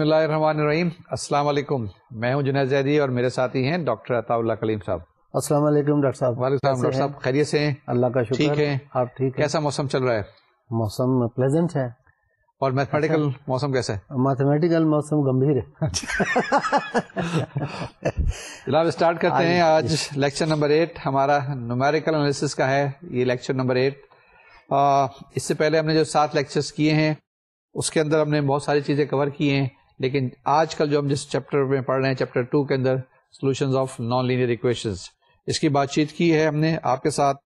بسم اللہ الرحمن الرحیم۔ السلام علیکم۔ میں ہوں جنید زیدی اور میرے ساتھی ہیں ڈاکٹر عطا اللہ کلیم صاحب۔ السلام علیکم ڈاکٹر صاحب۔ وعلیکم السلام ڈاکٹر صاحب خیریت سے ہیں؟ اللہ کا شکر۔ ٹھیک ہے آپ ٹھیک کیسا موسم چل رہا ہے؟ موسم پلیزنٹ ہے۔ اور میتھمیٹیکل موسم کیسا ہے؟ میتھمیٹیکل موسم گمبھیر ہے۔ جناب اسٹارٹ کرتے ہیں آج لیکچر نمبر ایٹ ہمارا نومیریکل انالیسس کا ہے یہ لیکچر نمبر ایٹ اس سے پہلے ہم نے جو سات لیکچرز کیے ہیں اس کے اندر ہم نے بہت ساری چیزیں کور کی ہیں۔ لیکن آج کل جو ہم جس چیپٹر میں پڑھ رہے ہیں چیپٹر ٹو کے اندر solution of non linear equations اس کی بات چیت کی ہے ہم نے آپ کے ساتھ،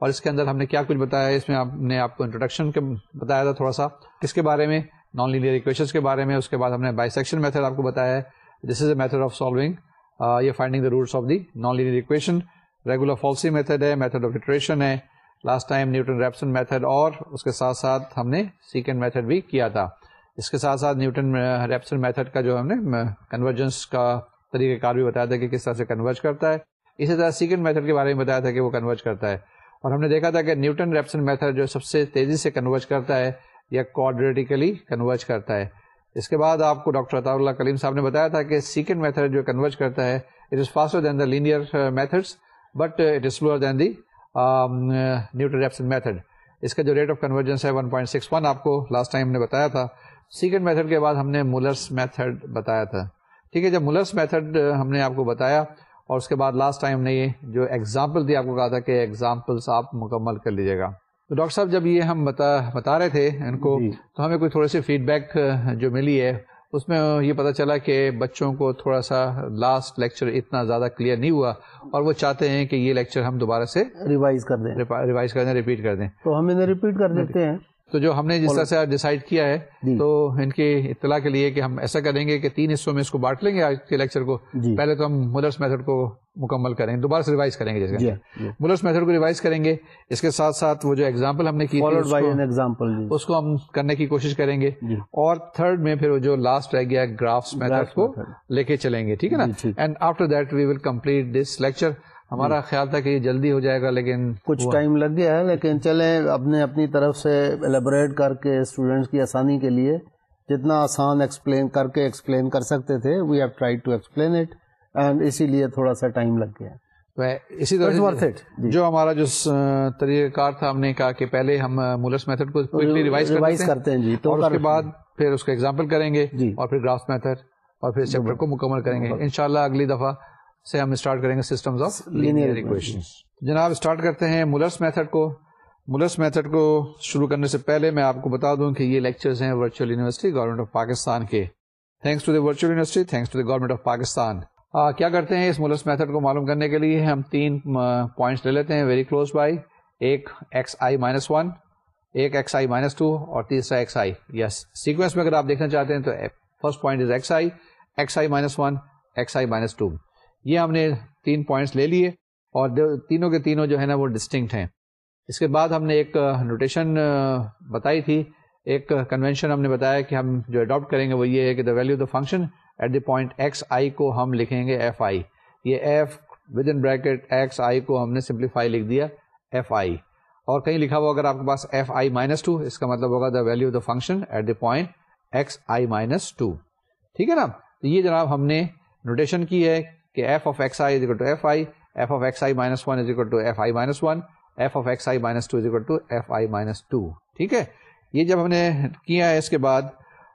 اور اس کے اندر ہم نے کیا کچھ بتایا ہے؟ اس میں آپ نے آپ کو انٹروڈکشن بتایا تھا تھوڑا سا۔ کس کے بارے میں نان لینئر اکویشنز کے بارے میں، اس کے بعد ہم نے بائی سیکشن میتھڈ آپ کو بتایا ہے۔ This is a method of solving یہ finding the roots of the non linear equation regula falsi method ہے میتھڈ آف اٹریشن ہے۔ Last time Newton Raphson method اور اس کے ساتھ ساتھ ہم نے سیکنڈ میتھڈ بھی کیا تھا۔ اس کے ساتھ ساتھ نیوٹن ریپسن میتھڈ کا جو ہم نے کنورجنس کا طریقہ کار بھی بتایا تھا کہ کس طرح سے کنورج کرتا ہے۔ اسی طرح سیکنڈ میتھڈ کے بارے میں بتایا تھا کہ وہ کنورج کرتا ہے۔ اور ہم نے دیکھا تھا کہ نیوٹن ریپسن میتھڈ جو سب سے تیزی سے کنورج کرتا ہے یا کوڈریٹیکلی کنورج کرتا ہے۔ اس کے بعد آپ کو ڈاکٹر عطا اللہ کلیم صاحب نے بتایا تھا کہ سیکنڈ میتھڈ جو کنورج کرتا ہے it is faster than the linear methods but it is slower than the Newton Raphson method اس کا جو ریٹ آف کنورجنس ہے 1.61 آپ کو لاسٹ ٹائم نے بتایا تھا۔ سیکنڈ میتھڈ کے بعد ہم نے مولرس میتھڈ بتایا تھا۔ ٹھیک ہے جب مولرس میتھڈ ہم نے آپ کو بتایا اور اس کے بعد لاسٹ ٹائم نے یہ جو ایگزامپل دی آپ کو کہا تھا کہ ایگزامپلس آپ مکمل کر لیجیے گا۔ تو ڈاکٹر صاحب جب یہ ہم بتا بتا رہے تھے ان کو جی. تو ہمیں کوئی تھوڑی سی فیڈ بیک جو ملی ہے اس میں یہ پتا چلا کہ بچوں کو تھوڑا سا لاسٹ لیکچر اتنا زیادہ کلیئر نہیں ہوا اور وہ چاہتے ہیں کہ یہ لیکچر ہم دوبارہ سے ریوائز کر دیں۔ ریوائز کر دیں ریپیٹ کر دیں۔ تو ہم انہیں ریپیٹ کر دیتے ہیں۔ تو جو ہم نے جس طرح سے ڈیسائیڈ کیا ہے جی۔ تو ان کی اطلاع کے لیے کہ ہم ایسا کریں گے کہ تین حصوں میں اس کو بانٹ لیں گے آج کے لیکچر کو۔ جی۔ پہلے تو ہم ملرس میتھڈ کو مکمل کریں دوبارہ سے ریوائز کریں گے جیسے جی، ملرس میتھڈ کو ریوائز کریں گے اس کے ساتھ ساتھ وہ جو ایگزامپل ہم نے کی اس کو ہم کرنے کی کوشش کریں گے۔ اور تھرڈ میں پھر جو لاسٹ رہ گیا گرافس میتھڈ کو لے کے چلیں گے ٹھیک ہے نا؟ And after that we will complete this lecture ہمارا خیال تھا کہ یہ جلدی ہو جائے گا لیکن کچھ ٹائم لگ گیا ہے لیکن چلیں اپنے اپنی طرف سے ایلیبوریٹ کر کے اسٹوڈینٹس کی آسانی کے لیے جتنا آسان ایکسپلین کر کے ایکسپلین کر سکتے تھے we have try to explain it and اسی لیے تھوڑا سا ٹائم لگ گیا۔ اسی طرح جی۔ جو ہمارا جو طریقہ کار تھا ہم نے کہا کہ پہلے ہم مولس میتھڈ کو ریوائز کرتے ہیں جی تو اس کے بعد پھر اس کا ایگزامپل کریں گے جی۔ اور پھر گرافس میتھڈ اور پھر چیپٹر کو مکمل کریں گے۔ انشاءاللہ اگلی دفعہ سے ہم اسٹارٹ کریں گے سسٹمز آف لینئر اکویشن جناب اسٹارٹ کرتے ہیں مولرس میتھڈ کو. مولرس میتھڈ کو شروع کرنے سے پہلے میں آپ کو بتا دوں کہ یہ لیکچرز ہیں virtual university government of Pakistan کے. Thanks to the virtual university thanks to the government of Pakistan کیا کرتے ہیں اس مولرس میتھڈ کو معلوم کرنے کے لیے؟ ہم تین پوائنٹس لے لیتے ہیں ویری کلوز بائی ایک ایکس آئی مائنس ون ایک ایکس آئی مائنس ٹو اور تیسرا ایکس آئی یس سیکوینس میں اگر آپ دیکھنا چاہتے ہیں تو first point is x i x i minus one x i minus two یہ ہم نے تین پوائنٹس لے لیے اور تینوں کے تینوں جو ہے نا وہ ڈسٹنکٹ ہیں۔ اس کے بعد ہم نے ایک نوٹیشن بتائی تھی۔ ایک کنونشن ہم نے بتایا کہ ہم جو اڈاپٹ کریں گے وہ یہ ہے کہ the value the function at the point x i کو ہم لکھیں گے ایف آئی یہ f with in bracket x i کو ہم نے سمپلیفائی لکھ دیا ایف آئی اور کہیں لکھا ہوا اگر آپ کے پاس ایف آئی مائنس ٹو اس کا مطلب ہوگا the value the function at the point x i minus two ٹھیک ہے نا؟ تو یہ جناب ہم نے نوٹیشن کی ہے کہ f of x i to f i f of x i minus one is equal to f i minus one f of x i minus two is equal to f i minus two ٹھیک ہے؟ یہ جب ہم نے کیا ہے اس کے بعد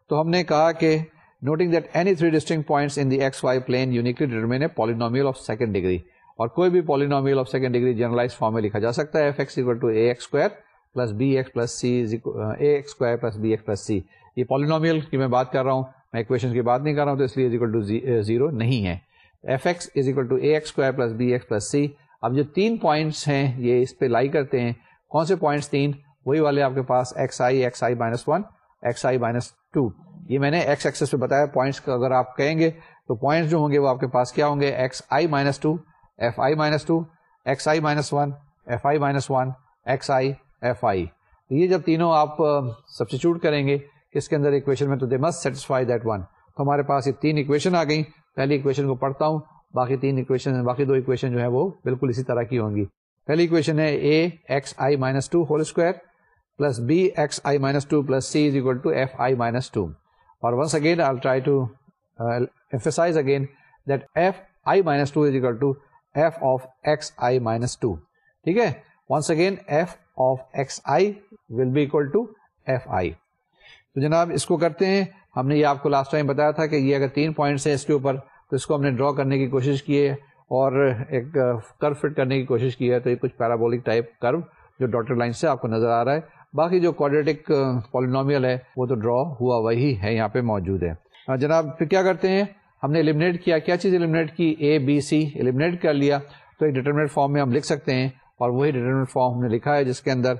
تو ہم نے کہا کہ noting that any three distinct points in the x y plane uniquely determine polynomial of second degree اور کوئی بھی polynomial of second degree generalize form میں لکھا جا سکتا ہے f x equal to a x square plus b x plus c a x square plus b x plus c یہ polynomial کی میں بات کر رہا ہوں، میں اکویشن کی بات نہیں کر رہا ہوں، تو اس لیے اکول ٹو زیرو نہیں ہے۔ F x is equal to a x square plus b x plus c اب جو تین پوائنٹس ہیں، یہ اس پہ لائی کرتے ہیں۔ کون سے پوائنٹس تین؟ وہی والے آپ کے پاس x i x i minus one x i minus two یہ میں نے ایکس ایکسس پہ بتایا پوائنٹس کا اگر آپ کہیں گے تو پوائنٹس جو ہوں گے وہ آپ کے پاس کیا ہوں گے؟ X i minus two f i minus two x i minus one f i minus one x i f i یہ جب تینوں آپ سبسٹیچیوٹ کریں گے، اس کے اندر اکویشن میں تو they must satisfy that one تو ہمارے پاس یہ تین اکویشن آ گئی پہلی اکویشن کو پڑھتا ہوں، باقی تین اکویشن باقی دو اکویشن جو ہے وہ بالکل اسی طرح کی ہوں گی۔ پہلی اکویشن ہے a x i minus two whole square plus b x i minus two plus c is equal to f i minus two اور once again I try to emphasize again that f i minus two is equal to f of x i minus two ٹھیک ہے؟ Once again f of x i will be equal to f i تو جناب اس کو کرتے ہیں ہم نے یہ آپ کو لاسٹ ٹائم بتایا تھا کہ یہ اگر تین پوائنٹس ہیں اس کے اوپر، تو اس کو ہم نے ڈرا کرنے کی کوشش کی ہے اور ایک کرو فٹ کرنے کی کوشش کی ہے۔ تو یہ کچھ پیرابولک ٹائپ کرو جو ڈاٹر لائن سے آپ کو نظر آ رہا ہے۔ باقی جو کوڈریٹک پالینومیل ہے، وہ تو ڈرا ہوا وہی ہے، یہاں پہ موجود ہے۔ ہاں جناب، پھر کیا کرتے ہیں؟ ہم نے ایلیمنیٹ کیا۔ کیا چیز ایلیمنیٹ کی؟ اے بی سی ایلیمنیٹ کر لیا۔ تو ایک ڈیٹرمنٹ فارم میں ہم لکھ سکتے ہیں اور وہی ڈیٹرمنٹ فارم ہم نے لکھا ہے جس کے اندر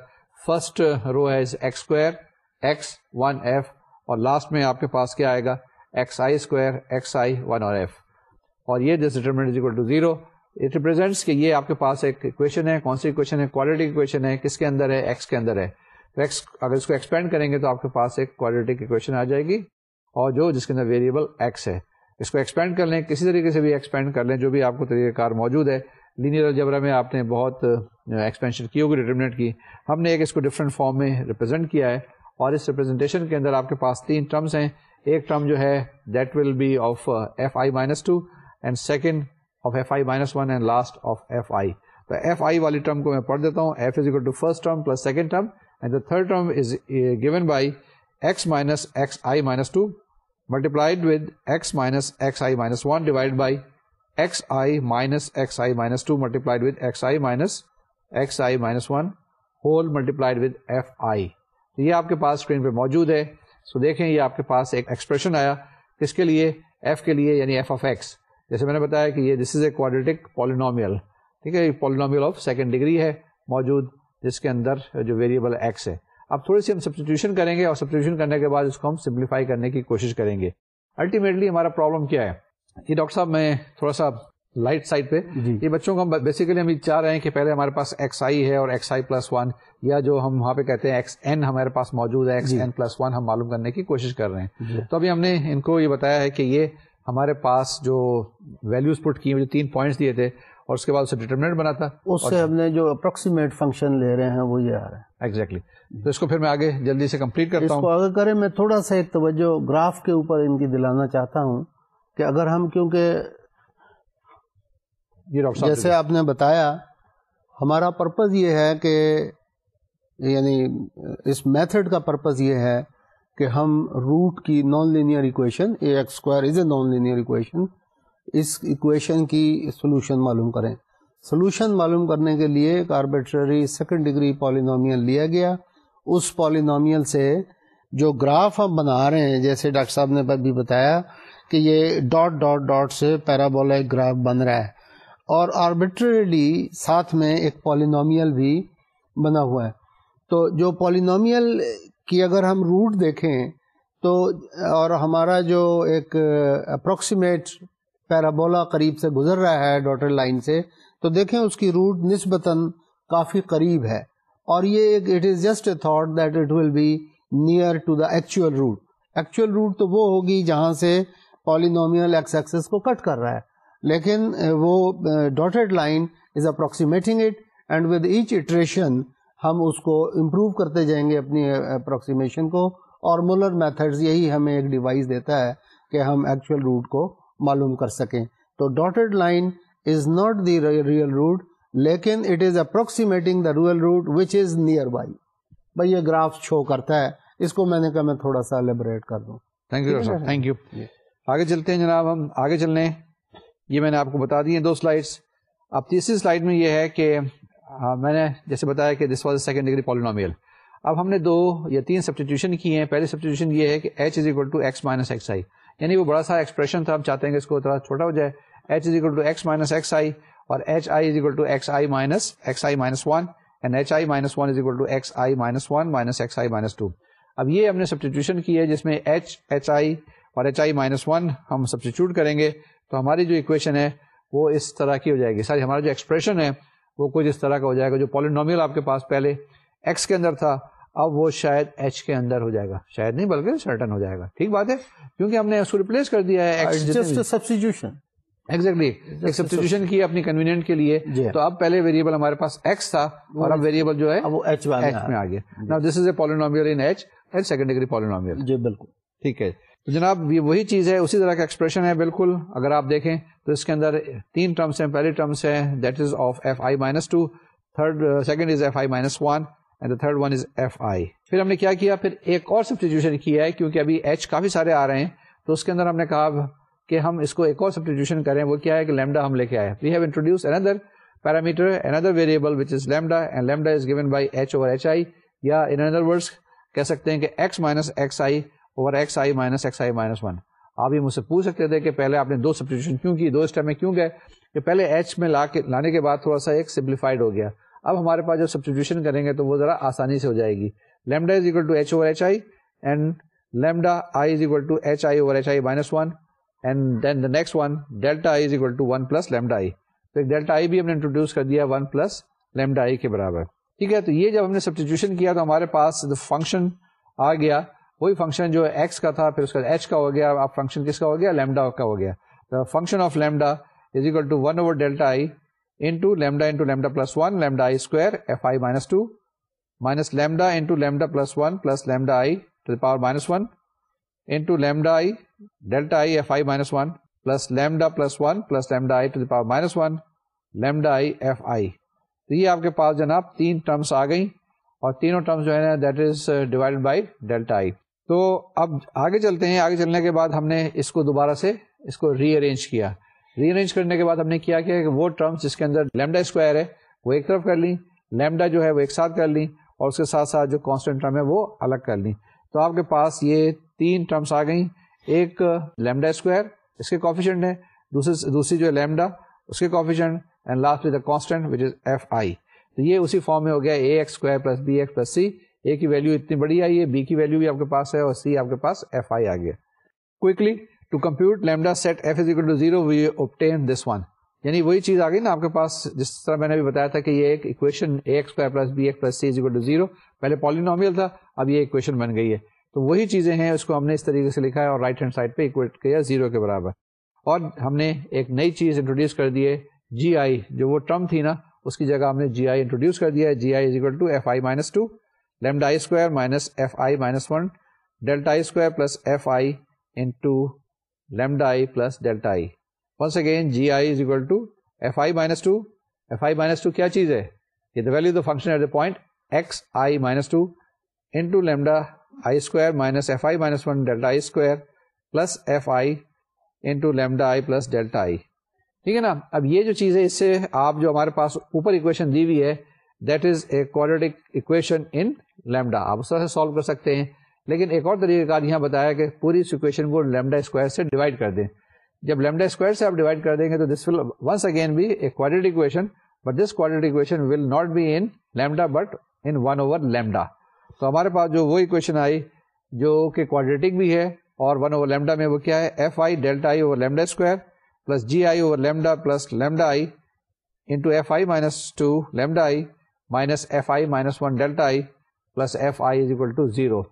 فرسٹ رو ہے x square x one f اور لاسٹ میں آپ کے پاس کیا آئے گا؟ X i square x i one اور ایف اور یہ this determinant is equal to zero it represents کہ یہ آپ کے پاس ایک اکویشن ہے. کون سی اکویشن ہے؟ کوالٹی اکویشن ہے. کس کے اندر ہے؟ ایکس کے اندر ہے. ایکس اگر اس کو ایکسپینڈ کریں گے تو آپ کے پاس ایک کوالٹی اکویشن آ جائے گی اور جو جس کے اندر ویریبل ایکس ہے. اس کو ایکسپینڈ کر لیں. کسی طریقے سے بھی ایکسپینڈ کر لیں. جو بھی آپ کو طریقہ کار موجود ہے. لینئر الجبرا میں آپ نے بہت uh, ایکسپینشن کی ہوگی ڈیٹرمنٹ کی. ہم نے ایک اس کو ڈفرینٹ فارم میں ریپرزینٹ کیا ہے. اور اس ریپرزنٹیشن کے اندر آپ کے پاس تین ٹرمس ہیں۔ ایک ٹرم جو ہے that will be of f i minus two and second of f i minus one and last of f i تو ایف آئی والی ٹرم کو میں پڑھ دیتا ہوں۔ F is equal to first term plus second term and the third term is given by x minus x i minus two multiplied with x minus x i minus one divide by x i minus x i minus two multiplied with x i minus x i minus one whole multiplied with f i یہ آپ کے پاس screen پہ موجود ہے۔ سو so دیکھیں، یہ آپ کے پاس ایک ایکسپریشن آیا۔ کس کے لیے؟ ایف کے لیے یعنی ایف آف ایکس جیسے میں نے بتایا کہ یہ دس از اے کوالٹک پالینومیل ٹھیک ہے، یہ پالینومیل آف سیکنڈ ڈگری ہے، موجود، جس کے اندر جو ویریبل ایکس ہے۔ اب تھوڑی سی ہم سبسٹیوشن کریں گے اور سبسٹیوشن کرنے کے بعد اس کو ہم سمپلیفائی کرنے کی کوشش کریں گے۔ الٹیمیٹلی ہمارا پرابلم کیا ہے؟ یہ ڈاکٹر صاحب، میں تھوڑا سا لائٹ سائڈ پہ۔ جی۔ یہ بچوں کو ہم بیسیکلی ہم چاہ رہے ہیں کہ پہلے ہمارے پاس ایکس آئی ہے اور ایکس آئی پلس ون یا جو ہم وہاں پہ کہتے ہیں ایکس این ہمارے پاس موجود ہے ایکس این پلس ون ہم معلوم کرنے کی کوشش کر رہے ہیں۔ جی۔ تو ابھی ہم نے ان کو یہ بتایا ہے کہ یہ ہمارے پاس جو ویلوز پٹ کی جو تین پوائنٹس دیے تھے اور اس کے بعد اسے ڈیٹرمنٹ بنا تھا۔ اس سے ہم نے جو اپروکسیمیٹ فنکشن لے رہے ہیں وہ یہ آ رہا ہے۔ ایگزیکٹلی تو اس کو پھر میں آگے جلدی سے کمپلیٹ کرتا ہوں۔ اس کو آگے کریں میں تھوڑا سا ایک توجہ گراف کے اوپر ان کی دلانا چاہتا ہوں کہ اگر ہم کیونکہ جیسے آپ نے بتایا ہمارا پرپز یہ ہے کہ یعنی اس میتھڈ کا پرپز یہ ہے کہ ہم روٹ کی non linear equation a x square is a non linear equation us equation کی سولوشن معلوم کریں۔ سولوشن معلوم کرنے کے لیے ایک آربیٹری سیکنڈ ڈگری پالینومیل لیا گیا۔ اس پالینومیل سے جو گراف ہم بنا رہے ہیں جیسے ڈاکٹر صاحب نے بھی بتایا کہ یہ ڈاٹ ڈاٹ ڈاٹ سے پیرابولک گراف بن رہا ہے۔ اور آربیٹریلی ساتھ میں ایک پالینومیل بھی بنا ہوا ہے۔ تو جو پالینومیل کی اگر ہم روٹ دیکھیں تو اور ہمارا جو ایک اپروکسیمیٹ پیرابولا قریب سے گزر رہا ہے ڈاٹر لائن سے، تو دیکھیں اس کی روٹ نسبتاً کافی قریب ہے۔ اور یہ ایک it is just a thought that it will be near to the actual root actual root تو وہ ہوگی جہاں سے پالینومیل ایکس ایکسس کو کٹ کر رہا ہے۔ لیکن وہ dotted line is approximating it and with h iteration ہم اس کو امپروو کرتے جائیں گے اپنی اپروکسیمیشن کو اور مولر میتھڈز یہی ہمیں ایک ڈیوائس دیتا ہے کہ ہم ایکچوئل روٹ کو معلوم کر سکیں۔ تو dotted line is not the real root لیکن it is approximating the real root which is near by بھائی یہ گراف شو کرتا ہے۔ اس کو میں نے کہا میں تھوڑا سا لیبریٹ کر دوں۔ تھینک یو تھینک یو آگے چلتے ہیں جناب ہم۔ آگے چلنے۔ یہ میں نے آپ کو بتا دی ہیں دو سلائڈس اب تیسری سلائڈ میں یہ ہے کہ میں نے جیسے بتایا کہ this was a second degree polynomial اب ہم نے دو یا تین سبسٹیٹیوشن کی ہیں. پہلی سبسٹیٹیوشن یہ ہے کہ h is equal to x minus x i یعنی وہ بڑا سا ایکسپریشن تھا، ہم چاہتے ہیں کہ اس کو تھوڑا چھوٹا ہو جائے. H is equal to x minus x i اور h i is equal to x i minus x i minus one and h i minus one is equal to x i minus one minus x i minus two اب یہ ہم نے substitution کی ہے، جس میں H h i اور h i minus one ہم سبسٹیچیوٹ کریں گے. تو ہماری جو اکویشن ہے وہ اس طرح کی ہو جائے گی۔ ساری ہمارا جو ایکسپریشن ہے وہ کچھ اس طرح کا ہو جائے گا جو پالینومیل آپ کے پاس پہلے ایکس کے اندر تھا اب وہ شاید ایچ کے اندر ہو جائے گا۔ شاید نہیں بلکہ سرٹن ہو جائے گا۔ ٹھیک بات ہے؟ کیونکہ ہم نے اس کو ریپلیس کر دیا ہے ایگزیکٹلی سبسٹیوشن کی اپنی کنوینئنٹ کے لیے۔ تو اب پہلے ویریبل ہمارے پاس ایکس تھا اور اب ویریبل جو ہے وہ ایچ میں آ گیا۔ This is a polynomial in h and second degree polynomial جی بالکل۔ ٹھیک ہے۔ تو جناب، یہ وہی چیز ہے، اسی طرح کا ایکسپریشن ہے، بالکل۔ اگر آپ دیکھیں تو اس کے اندر تین ٹرمس ہیں، پہلی ٹرمس ہے that is of f i minus two third second is f i minus one and the third one is f i پھر ہم نے کیا کیا؟ پھر ایک اور سبسٹیٹیوشن کیا ہے، کیونکہ ابھی ایچ کافی سارے آ رہے ہیں۔ تو اس کے اندر ہم نے کہا کہ ہم اس کو ایک اور سبسٹیٹیوشن کریں۔ وہ کیا ہے کہ لیمڈا ہم لے کے آئے وی ہیو انٹروڈیوس اندر parameter another variable which is lambda and lambda is given by h over h i یا ان ادر ورڈس کہہ سکتے ہیں کہ x minus x i over x i minus x i minus one آپ یہ مجھ سے پوچھ سکتے تھے کہ پہلے آپ نے دو سبسٹیٹیوشن کیوں کی؟ دو اسٹیپ میں کیوں گئے؟ کہ پہلے ایچ میں لا کے لانے کے بعد تھوڑا سا ایک سمپلیفائڈ ہو گیا۔ اب ہمارے پاس جو سبسٹیوشن کریں گے تو وہ ذرا آسانی سے ہو جائے گی۔ Lambda is equal to h over h i and lambda i is equal to h i over h i minus one and then the next one delta i is equal to one plus lambda i تو ایک delta آئی بھی ہم نے introduce کر دیا one plus lambda آئی کے برابر۔ ٹھیک ہے؟ تو یہ جب ہم نے سبسٹیوشن کیا تو ہمارے پاس فنکشن آ گیا۔ وہی فنکشن جو ایکس کا تھا، پھر اس کا ایچ کا ہو گیا آپ فنکشن کس کا ہو گیا؟ لیمڈا کا ہو گیا۔ Function of lambda is equal to one over delta i into lambda into lambda plus one lambda i square f i minus two minus lambda into lambda plus one plus lambda i to the power minus one into lambda i delta i f i minus one plus lambda plus one plus lambda i to the power minus one lambda i f i تو یہ آپ کے پاس جناب تین terms آ گئی اور تینوں terms جو ہے نا that is divide by delta i تو اب آگے چلتے ہیں، آگے چلنے کے بعد ہم نے اس کو دوبارہ سے اس کو ری ارینج کیا۔ ری ارینج کرنے کے بعد ہم نے کیا کہ وہ ٹرمس جس کے اندر لیمڈا اسکوائر ہے، وہ ایک طرف کر لیں لیمڈا جو ہے وہ ایک ساتھ کر لیں اور اس کے ساتھ ساتھ جو کانسٹنٹ ٹرم ہے وہ الگ کر لیں۔ تو آپ کے پاس یہ تین ٹرمس آ گئیں، ایک لیمڈا اسکوائر اس کے کوفیشنٹ ہے دوسری دوسری جو ہے لیمڈا اس کے coefficient and last with constant which is f i تو یہ اسی فارم میں ہو گیا a x square plus b x plus c a کی ویلو اتنی بڑی آئی ہے بی کی ویلو بھی آپ کے پاس ہے اور سی آپ کے پاس ایف آئی آ گیا۔ Quickly to compute lambda set f is equal to zero we obtain this one یعنی وہی چیز آ گئی نا آپ کے پاس، جس طرح میں نے بھی بتایا تھا کہ یہ ایک equation a x square plus b x plus c is equal to zero پہلے پالینومیل تھا، اب یہ اکویشن بن گئی ہے۔ تو وہی چیزیں ہیں، اس کو ہم نے اس طریقے سے لکھا ہے اور رائٹ ہینڈ سائڈ پہ اکویٹ کیا زیرو کے برابر۔ اور ہم نے ایک نئی چیز انٹروڈیوس کر دی ہے جی آئی جو وہ ٹرم تھی نا، اس کی جگہ ہم نے جی آئی انٹروڈیوس کر دیا ہے۔ G i is equal to f i minus two lambda i square minus f i minus one delta i square plus f i into lambda i plus delta i once again g i is equal to f i minus two f i minus two کیا چیز ہے؟ یہ the value the function at the point x i minus two into lambda i square minus f i minus one delta i square plus f i into lambda i plus delta i ٹھیک ہے نا؟ اب یہ جو چیز ہے، اس سے آپ جو ہمارے پاس اوپر اکویشن دی ہوئی ہے that is a quadratic equation in lambda آپ اس طرح سے سالو کر سکتے ہیں لیکن ایک اور طریقہ کار یہاں بتایا کہ پوری سچویشن کو لیمڈا اسکوائر سے ڈیوائڈ کر دیں۔ جب لیمڈا اسکوائر سے آپ ڈیوائڈ کر دیں گے تو this will once again be a quality equation but this quality equation will not be in lambda but in one over lambda. تو ہمارے پاس جو وہ اکویشن آئی جو کہ کوالٹک بھی ہے اور ون اوور لیمڈا میں وہ کیا ہے؟ F I delta I over lambda square plus G I over lambda plus lambda I into F I minus two lambda I minus F I minus one delta I plus F I is equal to zero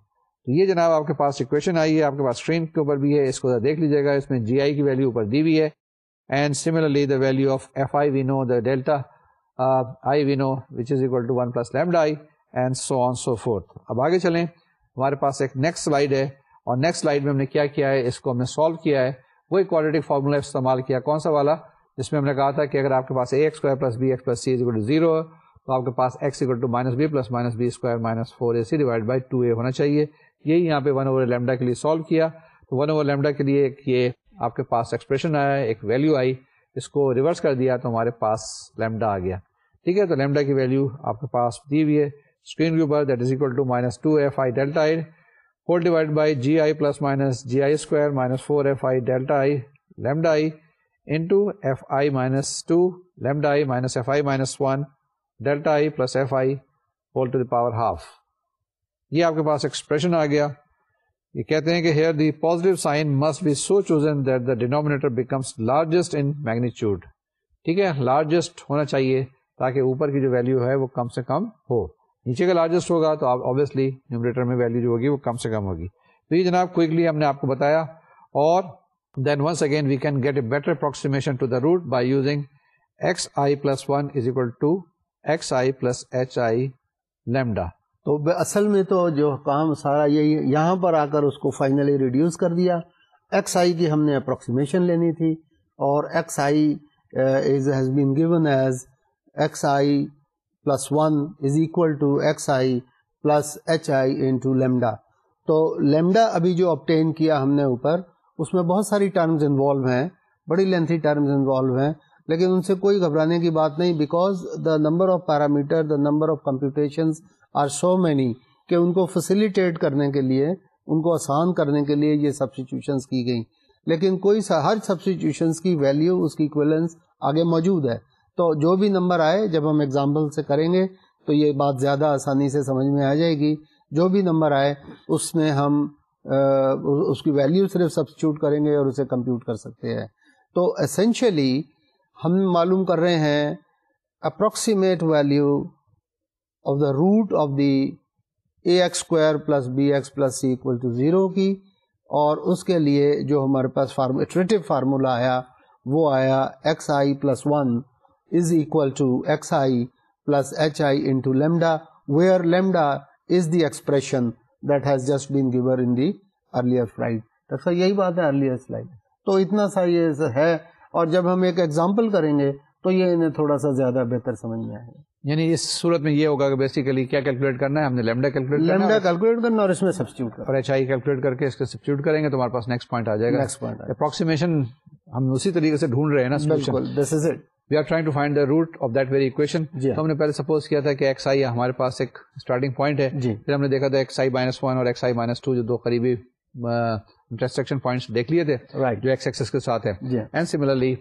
تو یہ جناب آپ کے پاس equation آئی ہے، آپ کے پاس screen کے اوپر بھی ہے، اس کو دیکھ لیجیے گا، اس میں جی آئی کی ویلو اوپر دی ہوئی ہے۔ And similarly the value of F I we know the delta I we know which is equal to one plus lambda I and so on so forth اب آگے چلیں۔ ہمارے پاس ایک نیکسٹ سلائڈ ہے۔ اور نیکسٹ سلائڈ میں ہم نے کیا کیا ہے؟ اس کو ہم نے سالو کیا ہے۔ وہی کوالٹی فارمولا استعمال کیا، کون سا والا؟ جس میں ہم نے کہا تھا کہ اگر آپ کے پاس A X square plus B X plus C is equal to zero تو آپ کے پاس X equal to minus B plus minus B square minus four A C divide by two A ہونا چاہیے۔ یہی یہاں پہ ون اوور لیمڈا کے لیے سالو کیا۔ تو ون اوور لیمڈا کے لیے یہ آپ کے پاس ایکسپریشن آیا، ایک ویلو آئی۔ اس کو ریورس کر دیا تو ہمارے پاس لیمڈا آ گیا۔ ٹھیک ہے، تو لیمڈا کی ویلو آپ کے پاس دی ہوئی ہے۔ اسکرین کے اوپر that is equal to minus two F I delta I four divide by G I plus minus G I square minus four F I delta I lambda I into F I minus two lambda I minus F I minus one delta I plus F I whole to the power half یہ آپ کے پاس expression آ گیا۔ یہ کہتے ہیں کہ here the positive sign must be so chosen that the denominator becomes largest in magnitude ٹھیک ہے؟ لارجسٹ ہونا چاہیے تاکہ اوپر کی جو ویلو ہے وہ کم سے کم ہو۔ نیچے کا لارجسٹ ہوگا تو آپ آبویسلی نیومریٹر میں ویلو جو ہوگی وہ کم سے کم ہوگی۔ تو یہ جناب کوئکلی ہم نے آپ کو بتایا۔ اور then once again we can get a better approximation to the root by using X I plus one is equal to X I plus H I lambda تو اصل میں تو جو کام سارا یہی یہاں پر آ کر اس کو فائنلی ریڈیوس کر دیا۔ ایکس آئی کی ہم نے اپروکسیمیشن لینی تھی اور X I has been given as X I plus one is equal to X I plus H I into lambda تو لیمڈا ابھی جو اپٹین کیا ہم نے اوپر، اس میں بہت ساری ٹرمز انوالو ہیں، بڑی لینتھی ٹرمز انوالو ہیں۔ لیکن ان سے کوئی گھبرانے کی بات نہیں because the number of parameter the number of computations are so many کہ ان کو فیسیلیٹیٹ کرنے کے لیے، ان کو آسان کرنے کے لیے یہ سبسٹیٹیوشنس کی گئیں۔ لیکن کوئی سا، ہر سبسٹیٹیوشنس کی ویلیو اس کی ایکویلنس آگے موجود ہے۔ تو جو بھی نمبر آئے، جب ہم ایگزامپل سے کریں گے، تو یہ بات زیادہ آسانی سے سمجھ میں آ جائے گی۔ جو بھی نمبر آئے، اس میں ہم اس کی ویلیو صرف سبسٹیوٹ کریں گے اور اسے کمپیوٹ کر سکتے ہیں۔ تو اسینشلی ہم معلوم کر رہے ہیں approximate value of the root of the A X square plus B X plus C equal to zero کی اور اس کے لیے جو ہمارے پاس فارموٹریٹو فارمولا آیا، وہ آیا X I plus one is equal to X I plus H I into lambda where lambda is the expression that has just been given in the earlier slide یہی بات ہے ارلیئر سلائڈ تو اتنا سا یہ ہے اور جب ہم ایک ایگزامپل کریں گے تو یہ انہیں تھوڑا سا زیادہ بہتر سمجھ میں آئے یعنی اس صورت میں یہ ہوگا کہ بیسیکلی کیا کیلکولیٹ کرنا ہے؟ ہم نے لیمڈا کیلکولیٹ لیمڈا کیلکولیٹ کرنا اور اس میں سبسٹیوٹ اور ایچ آئی کیلکولیٹ کر کے اس کو سبسٹیوٹ کریں گے تو ہمارے پاس نیکسٹ پوائنٹ آ جائے گا۔ نیکسٹ پوائنٹ اپروکسیمیشن ہم اسی طریقے سے ڈھونڈ رہے ہیں نا بالکل this is it we are trying to find the root of that very equation تو ہم نے پہلے سپوز کیا تھا کہ ایکس آئی ہمارے پاس ایک اسٹارٹنگ پوائنٹ ہے۔ جی۔ پھر ہم نے دیکھا تھا ایکس آئی مائنس ون اور ایکس آئی مائنس ٹو جو دو قریبی انٹرسیکشن پوائنٹس دیکھ لیے تھے جو ایکس ایکسس کے ساتھ ہے۔ اینڈ سملرلی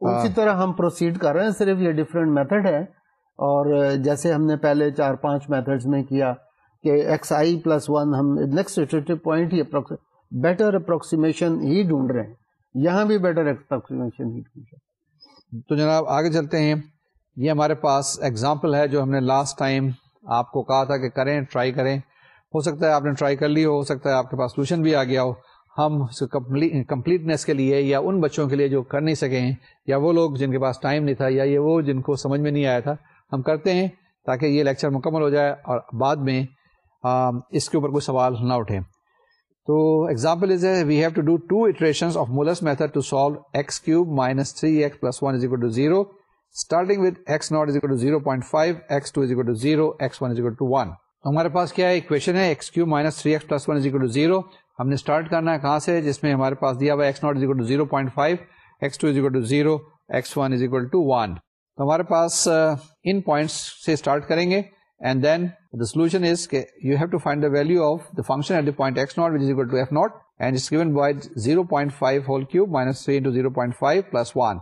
اسی طرح ہم پروسیڈ کر رہے ہیں صرف یہ ڈفرینٹ میتھڈ ہے۔ اور جیسے ہم نے پہلے چار پانچ میتھڈز میں کیا کہ ایکس آئی پلس ون ہم نیکسٹ پوائنٹ ہی بیٹر اپروکسیمیشن ہی ڈھونڈ رہے ہیں۔ یہاں بھی بیٹر اپروکسیمیشن ہی ڈھونڈ رہے ہیں۔ تو جناب آگے چلتے ہیں۔ یہ ہمارے پاس ایگزامپل ہے جو ہم نے لاسٹ ٹائم آپ کو کہا تھا کہ کریں ٹرائی کریں۔ ہو سکتا ہے آپ نے ٹرائی کر لی ہو سکتا ہے آپ کے پاس سولوشن بھی آ گیا ہو۔ ہم کمپلیٹنیس کے لیے یا ان بچوں کے لیے جو کر نہیں سکے ہیں، یا وہ لوگ جن کے پاس ٹائم نہیں تھا، یا یہ وہ جن کو سمجھ میں نہیں آیا تھا، ہم کرتے ہیں تاکہ یہ لیکچر مکمل ہو جائے اور بعد میں اس کے اوپر کوئی سوال نہ اٹھے۔ تو example is a we have to do two iteration of Muller's method to solve X cube minus three X plus one is equal to zero starting with X naught is equal to zero point five X two is equal to zero X one is equal to one تو ہمارے پاس کیا ہے؟ Equation ہے X cube minus three X plus one is equal to zero ہم نے start کرنا ہے کہاں سے؟ جس میں ہمارے پاس دیا ہوا X naught is equal to zero point five X two is equal to zero X one is equal to one تو ہمارے پاس uh, ان پوائنٹس سے اسٹارٹ کریں گے and then the solution is کہ you have to find the value of the function at the point X naught which is equal to F naught and is given by zero point five whole cube minus three into zero point five plus one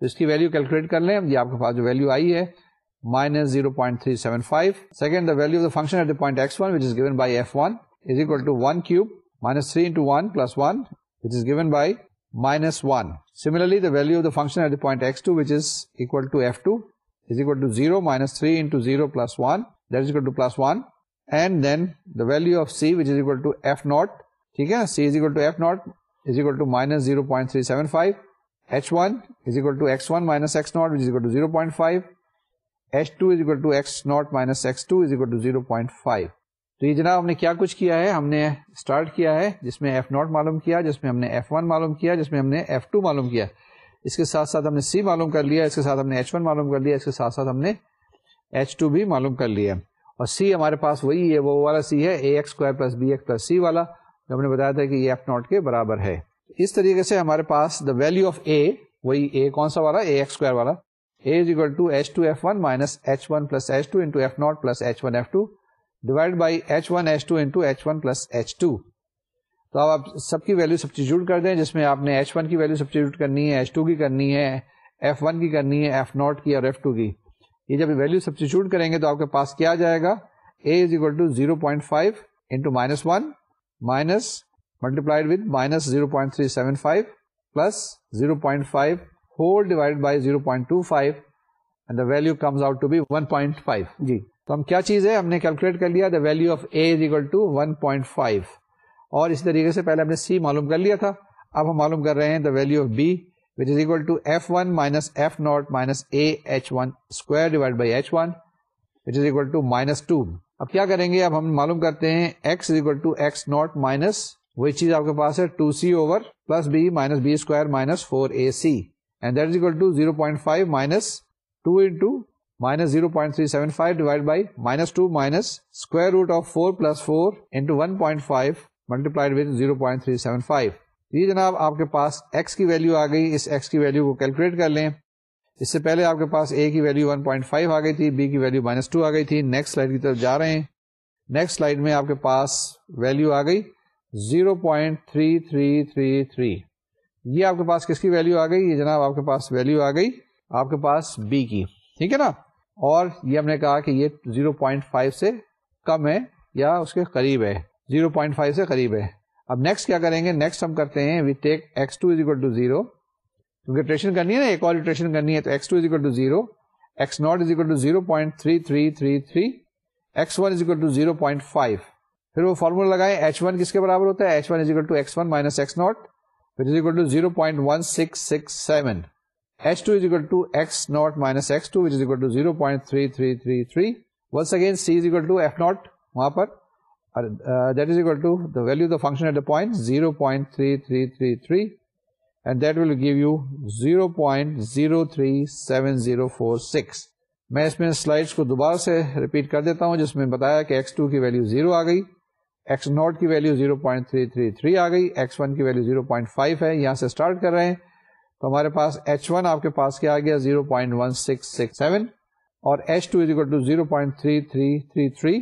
تو اس کی value calculate کر لیں، یہ آپ کے پاس جو value آئی ہے minus zero point three seven five second the value of the function at the point X one which is given by F minus 3 into 1 plus 1 which is given by minus 1. Similarly, the value of the function at the point x2 which is equal to f2 is equal to 0 minus 3 into 0 plus 1 that is equal to plus 1 and then the value of c which is equal to f naught okay, c is equal to f naught is equal to minus 0.375 h1 is equal to x1 minus x naught which is equal to 0.5 h2 is equal to x naught minus x2 is equal to 0.5 تو یہ جناب ہم نے کیا کچھ کیا ہے؟ ہم نے اسٹارٹ کیا ہے، جس میں ایف ناٹ معلوم کیا، جس میں ہم نے ایف ون معلوم کیا، جس میں ہم نے ایف ٹو معلوم کیا۔ اس کے ساتھ ساتھ ہم نے سی معلوم کر لیا، اس کے ساتھ ہم نے ایچ ون معلوم کر لیا، اس کے ساتھ ساتھ ہم نے ایچ ٹو بھی معلوم کر لیا۔ اور سی ہمارے پاس وہی ہے، وہ والا سی ہے A X square plus B X plus C والا۔ جو ہم نے بتایا تھا کہ یہ ایف ناٹ کے برابر ہے۔ اس طریقے سے ہمارے پاس دا ویلو آف اے وہی اے کون سا والا؟ اے ایکس اسکوائر والا۔ A is equal to H two F one minus H one plus H two into F naught plus H one F two divide by H one H two into H one plus H two تو اب آپ سب کی value substitute کر دیں، جس میں آپ نے ایچ ون کی ویلو سبسٹیچیوٹ کرنی ہے ایچ ٹو کی کرنی ہے ایف ون کی کرنی ہے ایف ناٹ کی اور ایف ٹو کی۔ یہ جب ویلو سبسٹیچیوٹ کریں گے تو آپ کے پاس کیا جائے گا؟ A is equal to zero point five into minus one minus multiplied with minus zero point three seven five plus zero point five whole divide by zero point two five and the value comes out to be one point five جی۔ تو ہم کیا چیز ہے؟ ہم نے calculate کر لیا the value of A is equal to one point five اور اسی طریقے سے پہلے ہم نے سی معلوم کر لیا تھا۔ اب ہم معلوم کر رہے ہیں the value of B which is equal to F one minus F naught minus A H one square divide by H one which is equal to minus two اب کیا کریں گے؟ اب ہم معلوم کرتے ہیں X is equal to X naught minus وہی چیز آپ کے پاس ہے؟ Two C over plus B minus B square minus four A C and that is equal to zero point five minus two into minus 0.375 divided by minus 2 minus square root of 4 plus 4 into 1.5 multiplied with 0.375 یہ جناب آپ کے پاس x کی value آ گئی اس x کی value کو کیلکولیٹ کر لیں اس سے پہلے آپ کے پاس a کی ویلیو 1.5 آ گئی تھی b کی ویلیو مائنس ٹو آ گئی تھی نیکسٹ سلائڈ کی طرف جا رہے ہیں نیکسٹ سلائڈ میں آپ کے پاس ویلیو آ گئی 0.3333 یہ آپ کے پاس کس کی ویلیو آ گئی؟ یہ جناب آپ کے پاس ویلیو آ گئی، آپ کے پاس b کی، ٹھیک ہے نا؟ اور یہ ہم نے کہا کہ یہ 0.5 سے کم ہے یا اس کے قریب ہے 0.5 سے قریب ہے۔ اب نیکسٹ کیا کریں گے؟ نیکسٹ ہم کرتے ہیں we take X two is equal to zero کیونکہ ٹریشن کرنی ہے نا، ایک اور ٹریشن کرنی ہے، تو X two is equal to zero X naught is equal to zero point three three three three X one is equal to zero point five پھر وہ فارمولا لگائیں ایچ ون کس کے برابر ہوتا ہے؟ H one is equal to X one minus X naught which is equal to zero h2 is equal to x naught minus x2 which is equal to 0.3333 once again c is equal to f naught وہاں پر uh, that is equal to the value of the function at the point 0.3333 and that will give you 0.037046 میں اس میں slides کو دوبارہ سے repeat کر دیتا ہوں جس میں بتایا کہ x2 کی ویلیو 0 آ گئی x0 کی ویلیو 0.333 آ گئی ایکس کی ویلیو 0.5 ہے یہاں سے اسٹارٹ کر رہے ہیں۔ تو ہمارے پاس ایچ ون آپ کے پاس کیا آ گیا؟ 0.1667 اور H two is equal to 0.3333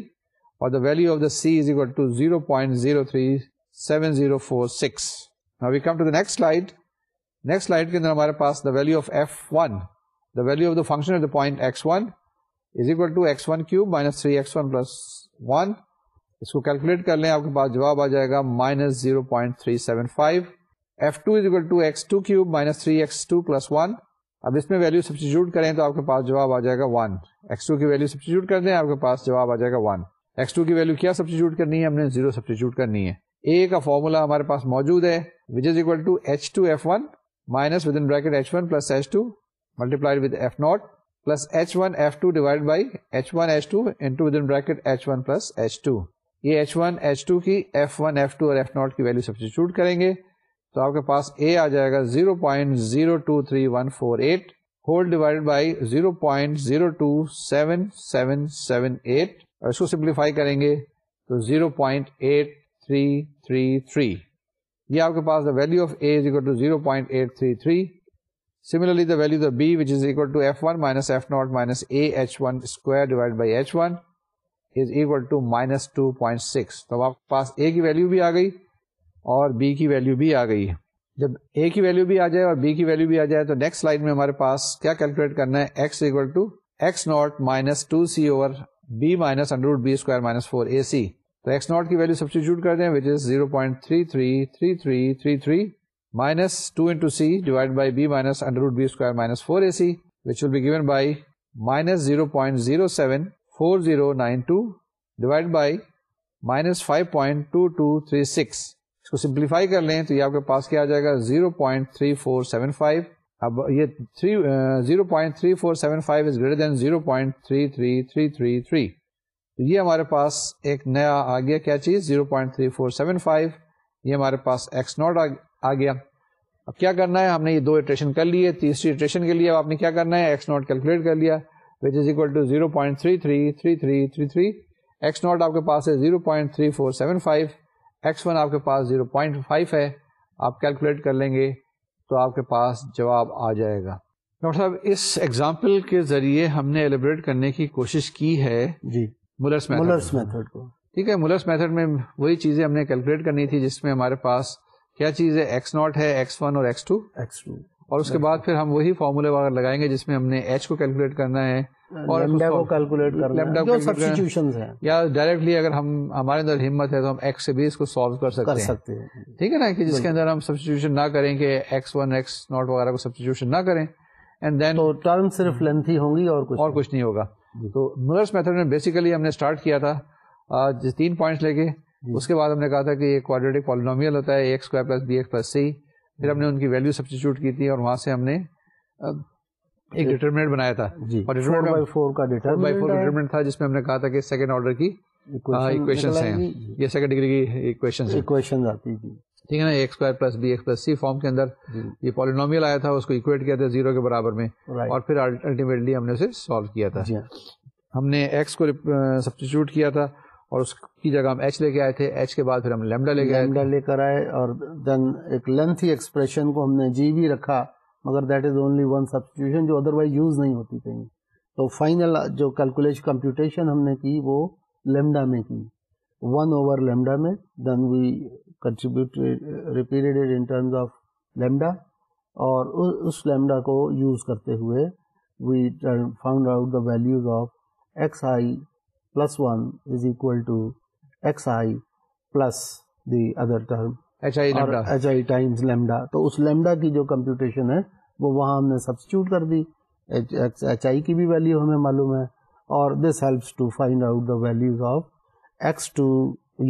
اور the value of the C is equal to 0.037046 Now we come to the next slide. Next slide کے اندر ہمارے پاس the value of f1, the value of the function at the point x1 is equal to x1 cube minus 3x1 plus 1 اس کو calculate کر لیں، آپ کے پاس جواب آ جائے گا minus zero point three seven five F two is equal to X two cube minus three X two plus one اب اس میں ویلو سبسٹیچیوٹ کریں تو آپ کے پاس جواب آ جائے گا ون ایکس ٹو کی ویلو سبسٹیچیوٹ کر دیں، آپ کے پاس جواب آ جائے گا ون ایکس ٹو کی ویلو کیا سبسٹیچیوٹ کرنی ہے؟ ہم نے زیرو سبسٹیچیوٹ کرنی ہے. اے کا فارمولا ہمارے پاس موجود ہے which is equal to H two F one minus with in bracket H one plus H two multiplied with F naught plus H one F two divide by H one H two into with in bracket H one plus H two یہ H one H two کی F one F two اور F naught کی value substitute کریں گے تو آپ کے پاس اے آ جائے گا zero point zero two three one four eight whole divide by zero point zero two seven seven seven eight اور اس کو سمپلیفائی کریں گے تو zero point eight three three three یہ آپ کے پاس the value of A is equal to zero point eight three three similarly the value the B which is equal to F one minus F naught minus A H one square divide by H one is equal to minus two point six تو آپ کے پاس اے کی value بھی آ گئی اور be کی value بھی آ گئی جب اے کی ویلو بھی آ جائے اور بی کی ویلو بھی آ جائے تو نیکسٹ سلائڈ میں ہمارے پاس کیا کیلکولیٹ کرنا ہے؟ X equal to X naught minus two C over B minus under B square minus four A C تو ایکس ناٹ کی ویلو سبسٹیچیوٹ کر دیں which is zero point three three three three three three minus two into C divide by B minus under B square minus four A C which will be given by minus zero point zero seven four zero nine two divide by minus five point two two three six اس کو simplify کر لیں تو یہ آپ کے پاس کیا آ جائے گا؟ Zero point three four seven five اب یہ zero point three four seven five is greater than zero point three three three three three تو یہ ہمارے پاس ایک نیا آ گیا، کیا چیز؟ Zero point three four seven five یہ ہمارے پاس ایکس ناٹ آ گیا۔ اب کیا کرنا ہے؟ ہم نے یہ دو اٹریشن کر لیے، تیسری اٹریشن کے لیے اب آپ نے کیا کرنا ہے؟ ایکس ناٹ کیلکولیٹ کر لیا۔ Which is equal to zero point three three three three three three x naught آپ کے پاس ہے zero point three four seven five x one آپ کے پاس زیرو پوائنٹ فائیو ہے. آپ کیلکولیٹ کر لیں گے تو آپ کے پاس جواب آ جائے گا۔ ڈاکٹر صاحب اس ایگزامپل کے ذریعے ہم نے ایلیبریٹ کرنے کی کوشش کی ہے جی۔ مولرس میتھڈ کو۔ ٹھیک ہے مولرس میتھڈ میں وہی چیزیں ہم نے کیلکولیٹ کرنی تھی جس میں ہمارے پاس کیا چیز ہے؟ ایکس ناٹ ہے ایکس ون اور ایکس ٹو ایکس ٹو اور اس کے بعد پھر ہم وہی فارمولے وغیرہ لگائیں گے جس میں ہم نے ایچ کو کیلکولیٹ کرنا ہے یا ڈائریکٹلی اگر ہم ہمارے اندر ہمت ہے تو ہم ایکس سے بھی اس کو سالو کر سکتے ہیں۔ ٹھیک ہے نا کہ جس کے اندر ہم سبسٹیوشن نہ کریں کہ ایکس ون ایکس ناٹ وغیرہ کو سبسٹیوشن نہ کریں۔ اینڈ دین ٹرم صرف لینتھی ہوں گی اور اور کچھ نہیں ہوگا۔ جی۔ تو مدرس میتھڈ میں بیسیکلی ہم نے اسٹارٹ کیا تھا۔ تین پوائنٹس لے کے جی۔ اس کے بعد ہم نے کہا تھا کہ یہ کوڈریٹک پالینومیل ہوتا ہے x square plus b x plus c پھر ہم نے ان کی ویلو سبسٹیچیوٹ کی تھی اور وہاں سے ہم نے ایک ڈیٹرمنٹ بنایا تھا۔ جی۔ اور ڈیٹرمنٹ تھا جس میں ہم نے کہا تھا کہ سیکنڈ آرڈر کی ہیں۔ یہ سیکنڈ ڈگری کی آتی تھی۔ ٹھیک ہے نا؟ Square plus b x plus c form کے اندر جی۔ یہ پالینومیل آیا تھا اس کو کیا تھا زیرو کے برابر میں۔ اور پھر الٹیمیٹلی ہم نے اسے سالو کیا تھا۔ جی۔ ہم نے ایکس کو سبسٹیچیوٹ کیا تھا۔ اور اس کی جگہ ہم ایچ لے کے آئے تھے۔ ایچ کے بعد پھر ہم لیمڈا لے کے لیمڈا لے کر آئے اور دین ایک لینتھی ایکسپریشن کو ہم نے جی بھی رکھا مگر that is only one substitution جو ادر وائز یوز نہیں ہوتی کہیں۔ تو فائنل جو کیلکولیشن کمپیوٹیشن ہم نے کی وہ لیمڈا میں کی۔ ون اوور لیمڈا میں then we contribute repeated in terms of lambda اور اس لیمڈا کو یوز کرتے ہوئے we found out the values of x i plus one is equal to x i plus the other term h i times lambda تو اس lambda کی جو computation ہے وہ وہاں ہم نے سبسٹیوٹ کر دی. ایچ آئی کی بھی ویلیو ہمیں معلوم ہے. اور this helps to find out the values of x two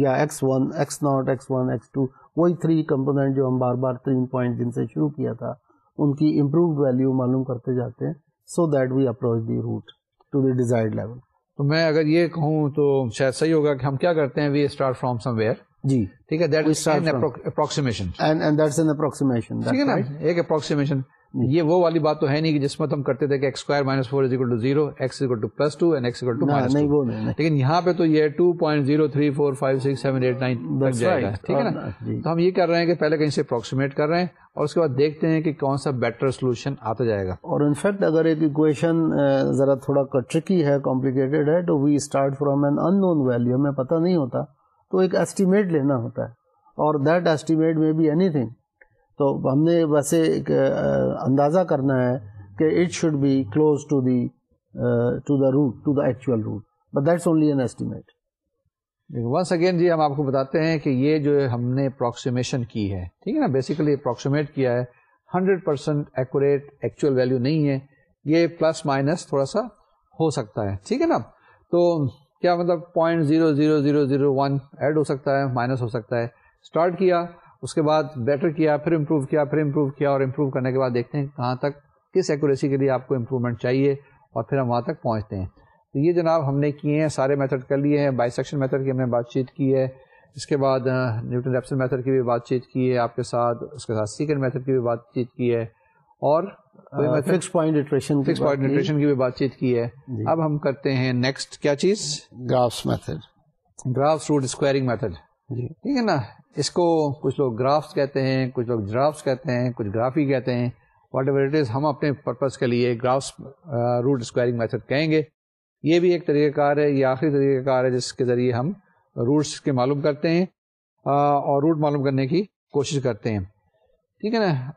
یا x one x naught x one x two وہی تھری کمپوننٹ جو ہم بار بار تین پوائنٹ جن سے شروع کیا تھا ان کی امپرووڈ ویلیو معلوم کرتے جاتے ہیں. So that we approach the root to the desired level تو میں اگر یہ کہوں تو شاید صحیح ہوگا کہ ہم کیا کرتے ہیں we start from somewhere جی۔ ٹھیک ہے اپروکسیمیشن ٹھیک ہے نا؟ ایک اپروکسیمیشن یہ وہ والی بات تو ہے نہیں کہ جس میں ہم کرتے تھے کہ x square minus four is equal to zero x equal to plus two and x equal to minus لیکن یہاں پہ تو یہ two point zero three four five six seven eight nine تک جائے گا۔ ٹھیک ہے نا؟ جی۔ تو ہم یہ کر رہے ہیں کہ پہلے کہیں سے اپروکسیمیٹ کر رہے ہیں اور اس کے بعد دیکھتے ہیں کہ کون سا بیٹر سولوشن آتا جائے گا۔ اور انفیکٹ اگر ایک اکویشن ذرا تھوڑا ٹرکی ہے کمپلیکیٹڈ ہے تو we start from an unknown value ہمیں پتہ نہیں ہوتا۔ تو ایک ایسٹیمیٹ لینا ہوتا ہے۔ اور that estimate may be anything تو ہم نے ویسے ایک اندازہ کرنا ہے کہ it should be close to the to the root to the actual root but that's only an estimate once again جی ہم آپ کو بتاتے ہیں کہ یہ جو ہم نے اپروکسیمیشن کی ہے، ٹھیک ہے نا؟ بیسیکلی اپروکسیمیٹ کیا ہے hundred percent accurate actual value نہیں ہے، یہ پلس مائنس تھوڑا سا ہو سکتا ہے، ٹھیک ہے نا؟ تو کیا مطلب point zero zero zero zero one add ہو سکتا ہے مائنس ہو سکتا ہے۔ اسٹارٹ کیا۔ اس کے بعد بیٹر کیا پھر امپروو کیا پھر امپروو کیا اور امپروو کرنے کے بعد دیکھتے ہیں کہاں تک کس ایکوریسی کے لیے آپ کو امپروومنٹ چاہیے اور پھر ہم وہاں تک پہنچتے ہیں۔ تو یہ جناب ہم نے کیے ہیں سارے میتھڈ کر لیے ہیں۔ بائی سیکشن میتھڈ کی ہم نے بات چیت کی ہے۔ اس کے بعد نیوٹن ریپسن میتھڈ کی بھی بات چیت کی ہے آپ کے ساتھ۔ اس کے ساتھ سیکنڈ میتھڈ کی بھی بات چیت کی ہے۔ اور فکس پوائنٹ کی بھی بات چیت کی ہے۔ جی۔ اب ہم کرتے ہیں نیکسٹ کیا چیز؟ Graeffe's method Graeffe's root squaring method جی۔ ٹھیک ہے نا۔ اس کو کچھ لوگ گرافس کہتے ہیں، کچھ لوگ جرافس کہتے ہیں، کچھ گرافی کہتے ہیں۔ واٹ ایور اٹ از ہم اپنے پرپز کے لیے گرافس روٹ اسکوائرنگ میتھڈ کہیں گے۔ یہ بھی ایک طریقہ کار ہے، یہ آخری طریقہ کار ہے جس کے ذریعے ہم روٹس کے معلوم کرتے ہیں اور روٹ معلوم کرنے کی کوشش کرتے ہیں۔ ٹھیک ہے نا۔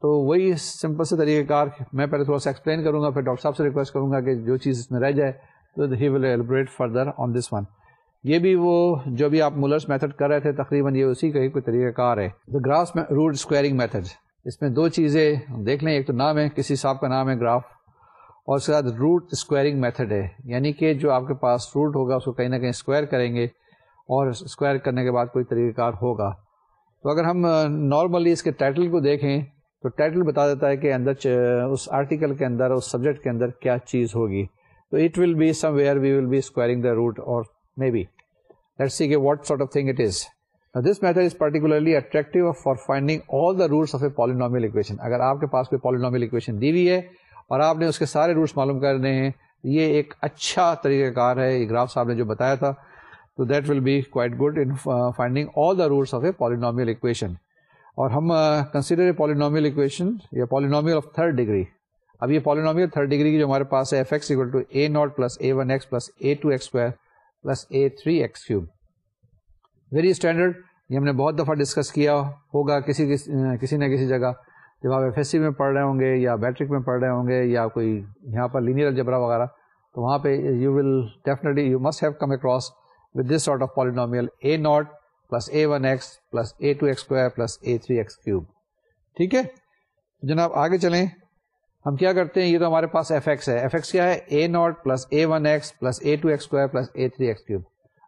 تو وہی سمپل سے طریقہ کار میں پہلے تھوڑا سا ایکسپلین کروں گا، پھر ڈاکٹر صاحب سے ریکویسٹ کروں گا کہ جو چیز اس میں رہ جائے، تو he will elaborate further on this one یہ بھی وہ جو بھی آپ مولرس میتھڈ کر رہے تھے، تقریباً یہ اسی کا ہی کوئی طریقہ کار ہے۔ The Graeffe's root squaring method اس میں دو چیزیں دیکھ لیں، ایک تو نام ہے، کسی صاحب کا نام ہے گراف، اور اس کے بعد روٹ اسکوائرنگ میتھڈ ہے۔ یعنی کہ جو آپ کے پاس روٹ ہوگا، اس کو کہیں نہ کہیں اسکوائر کریں گے، اور اسکوائر کرنے کے بعد کوئی طریقہ کار ہوگا۔ تو اگر ہم نارملی اس کے ٹائٹل کو دیکھیں، تو ٹائٹل بتا دیتا ہے کہ اندر اس آرٹیکل کے اندر، اس سبجیکٹ کے اندر کیا چیز ہوگی۔ تو it will be somewhere we will be squaring the root اور maybe what sort of thing it is this method is particularly attractive for finding all the roots of a polynomial equation اگر آپ کے پاس کوئی polynomial equation دی ہوئی ہے اور آپ نے اس کے سارے روٹس معلوم کر رہے ہیں یہ ایک اچھا طریقہ کار ہے گراف صاحب نے جو بتایا تھا تو that will be quite good in finding all the roots of a polynomial equation اور ہم کنسیڈر اے پالینومیل اکویشن یا پالینومیل آف تھرڈ ڈگری اب یہ پالینومیل تھرڈ ڈگری کی جو ہمارے پاس ہے f x equal to a naught plus a one x plus a two x square plus a three x cube. Very standard یہ ہم نے بہت دفعہ ڈسکس کیا ہوگا کسی کسی نہ کسی جگہ۔ جب آپ ایف ایس سی میں پڑھ رہے ہوں گے یا بیٹرک میں پڑھ رہے ہوں گے یا کوئی یہاں پر لینئر جبرا وغیرہ، تو وہاں پہ you will definitely you must have come across with this sort of polynomial a naught plus a one x plus a two x square plus a three x cube ٹھیک ہے؟ جناب آگے چلیں۔ ہم کیا کرتے ہیں؟ یہ تو ہمارے پاس ایف ایکس ہے۔ ایف ایکس کیا ہے؟ A naught plus a one x plus a two x square plus a three x cube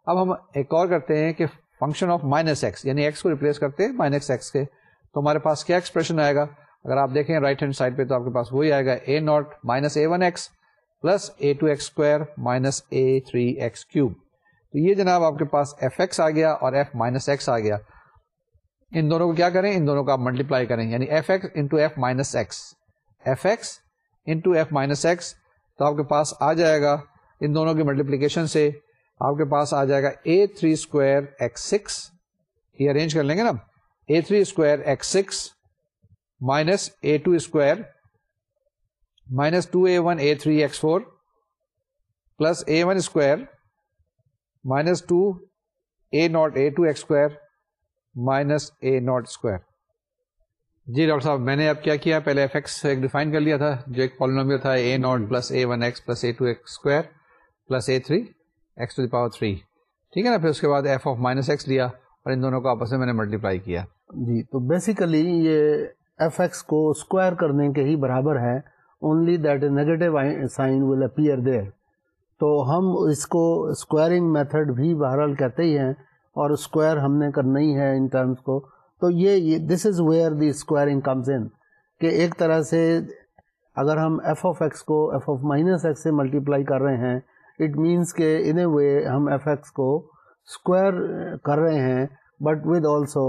اب ہم ایک اور کرتے ہیں کہ فنکشن آف مائنس ایکس یعنی ایکس کو ریپلیس کرتے ہیں مائنس ایکس کے۔ تو ہمارے پاس کیا ایکسپریشن آئے گا؟ اگر آپ دیکھیں رائٹ ہینڈ سائڈ پہ تو آپ کے پاس وہی آئے گا a naught minus a one x plus a two x square minus a three x cube تو یہ جناب آپ کے پاس ایف ایکس آ گیا اور ایف مائنس ایکس آ گیا۔ ان دونوں کو کیا کریں؟ ان دونوں کو آپ ملٹیپلائی کریں۔ یعنی f x into f minus x f x into f minus x تو آپ کے پاس آ جائے گا ان دونوں کی ملٹیپلیکیشن سے۔ آپ کے پاس آ جائے گا a three square x six یہ ارینج کر لیں گے نا a three square x six minus a two square minus two a one a three x four plus a one square minus two a naught a two x square minus a naught square G doctor صاحب، میں نے اب کیا کیا؟ پہلے F x ایک define کر لیا تھا، جو ایک پالینومیل تھا a naught plus a one x plus a two x square plus a three x to the power three ٹھیک ہے نا؟ پھر اس کے بعد ایف آف مائنس ایکس لیا اور ان دونوں کو آپس میں میں نے ملٹیپلائی کیا۔ جی تو بیسیکلی یہ ایف ایکس کو اسکوائر کرنے کے ہی برابر ہے only that a negative sign will appear there تو ہم اس کو اسکوائرنگ میتھڈ بھی بہرحال کہتے ہی ہیں اور اسکوائر ہم نے کرنا ہی ہے ان ٹرمس کو۔ تو یہ this is where the squaring comes in کہ ایک طرح سے اگر ہم ایف آف ایکس کو ایف آف مائنس ایکس سے ملٹیپلائی کر رہے ہیں اٹ مینس کہ ان اے وے ہم ایف ایکس کو اسکوائر کر رہے ہیں but with also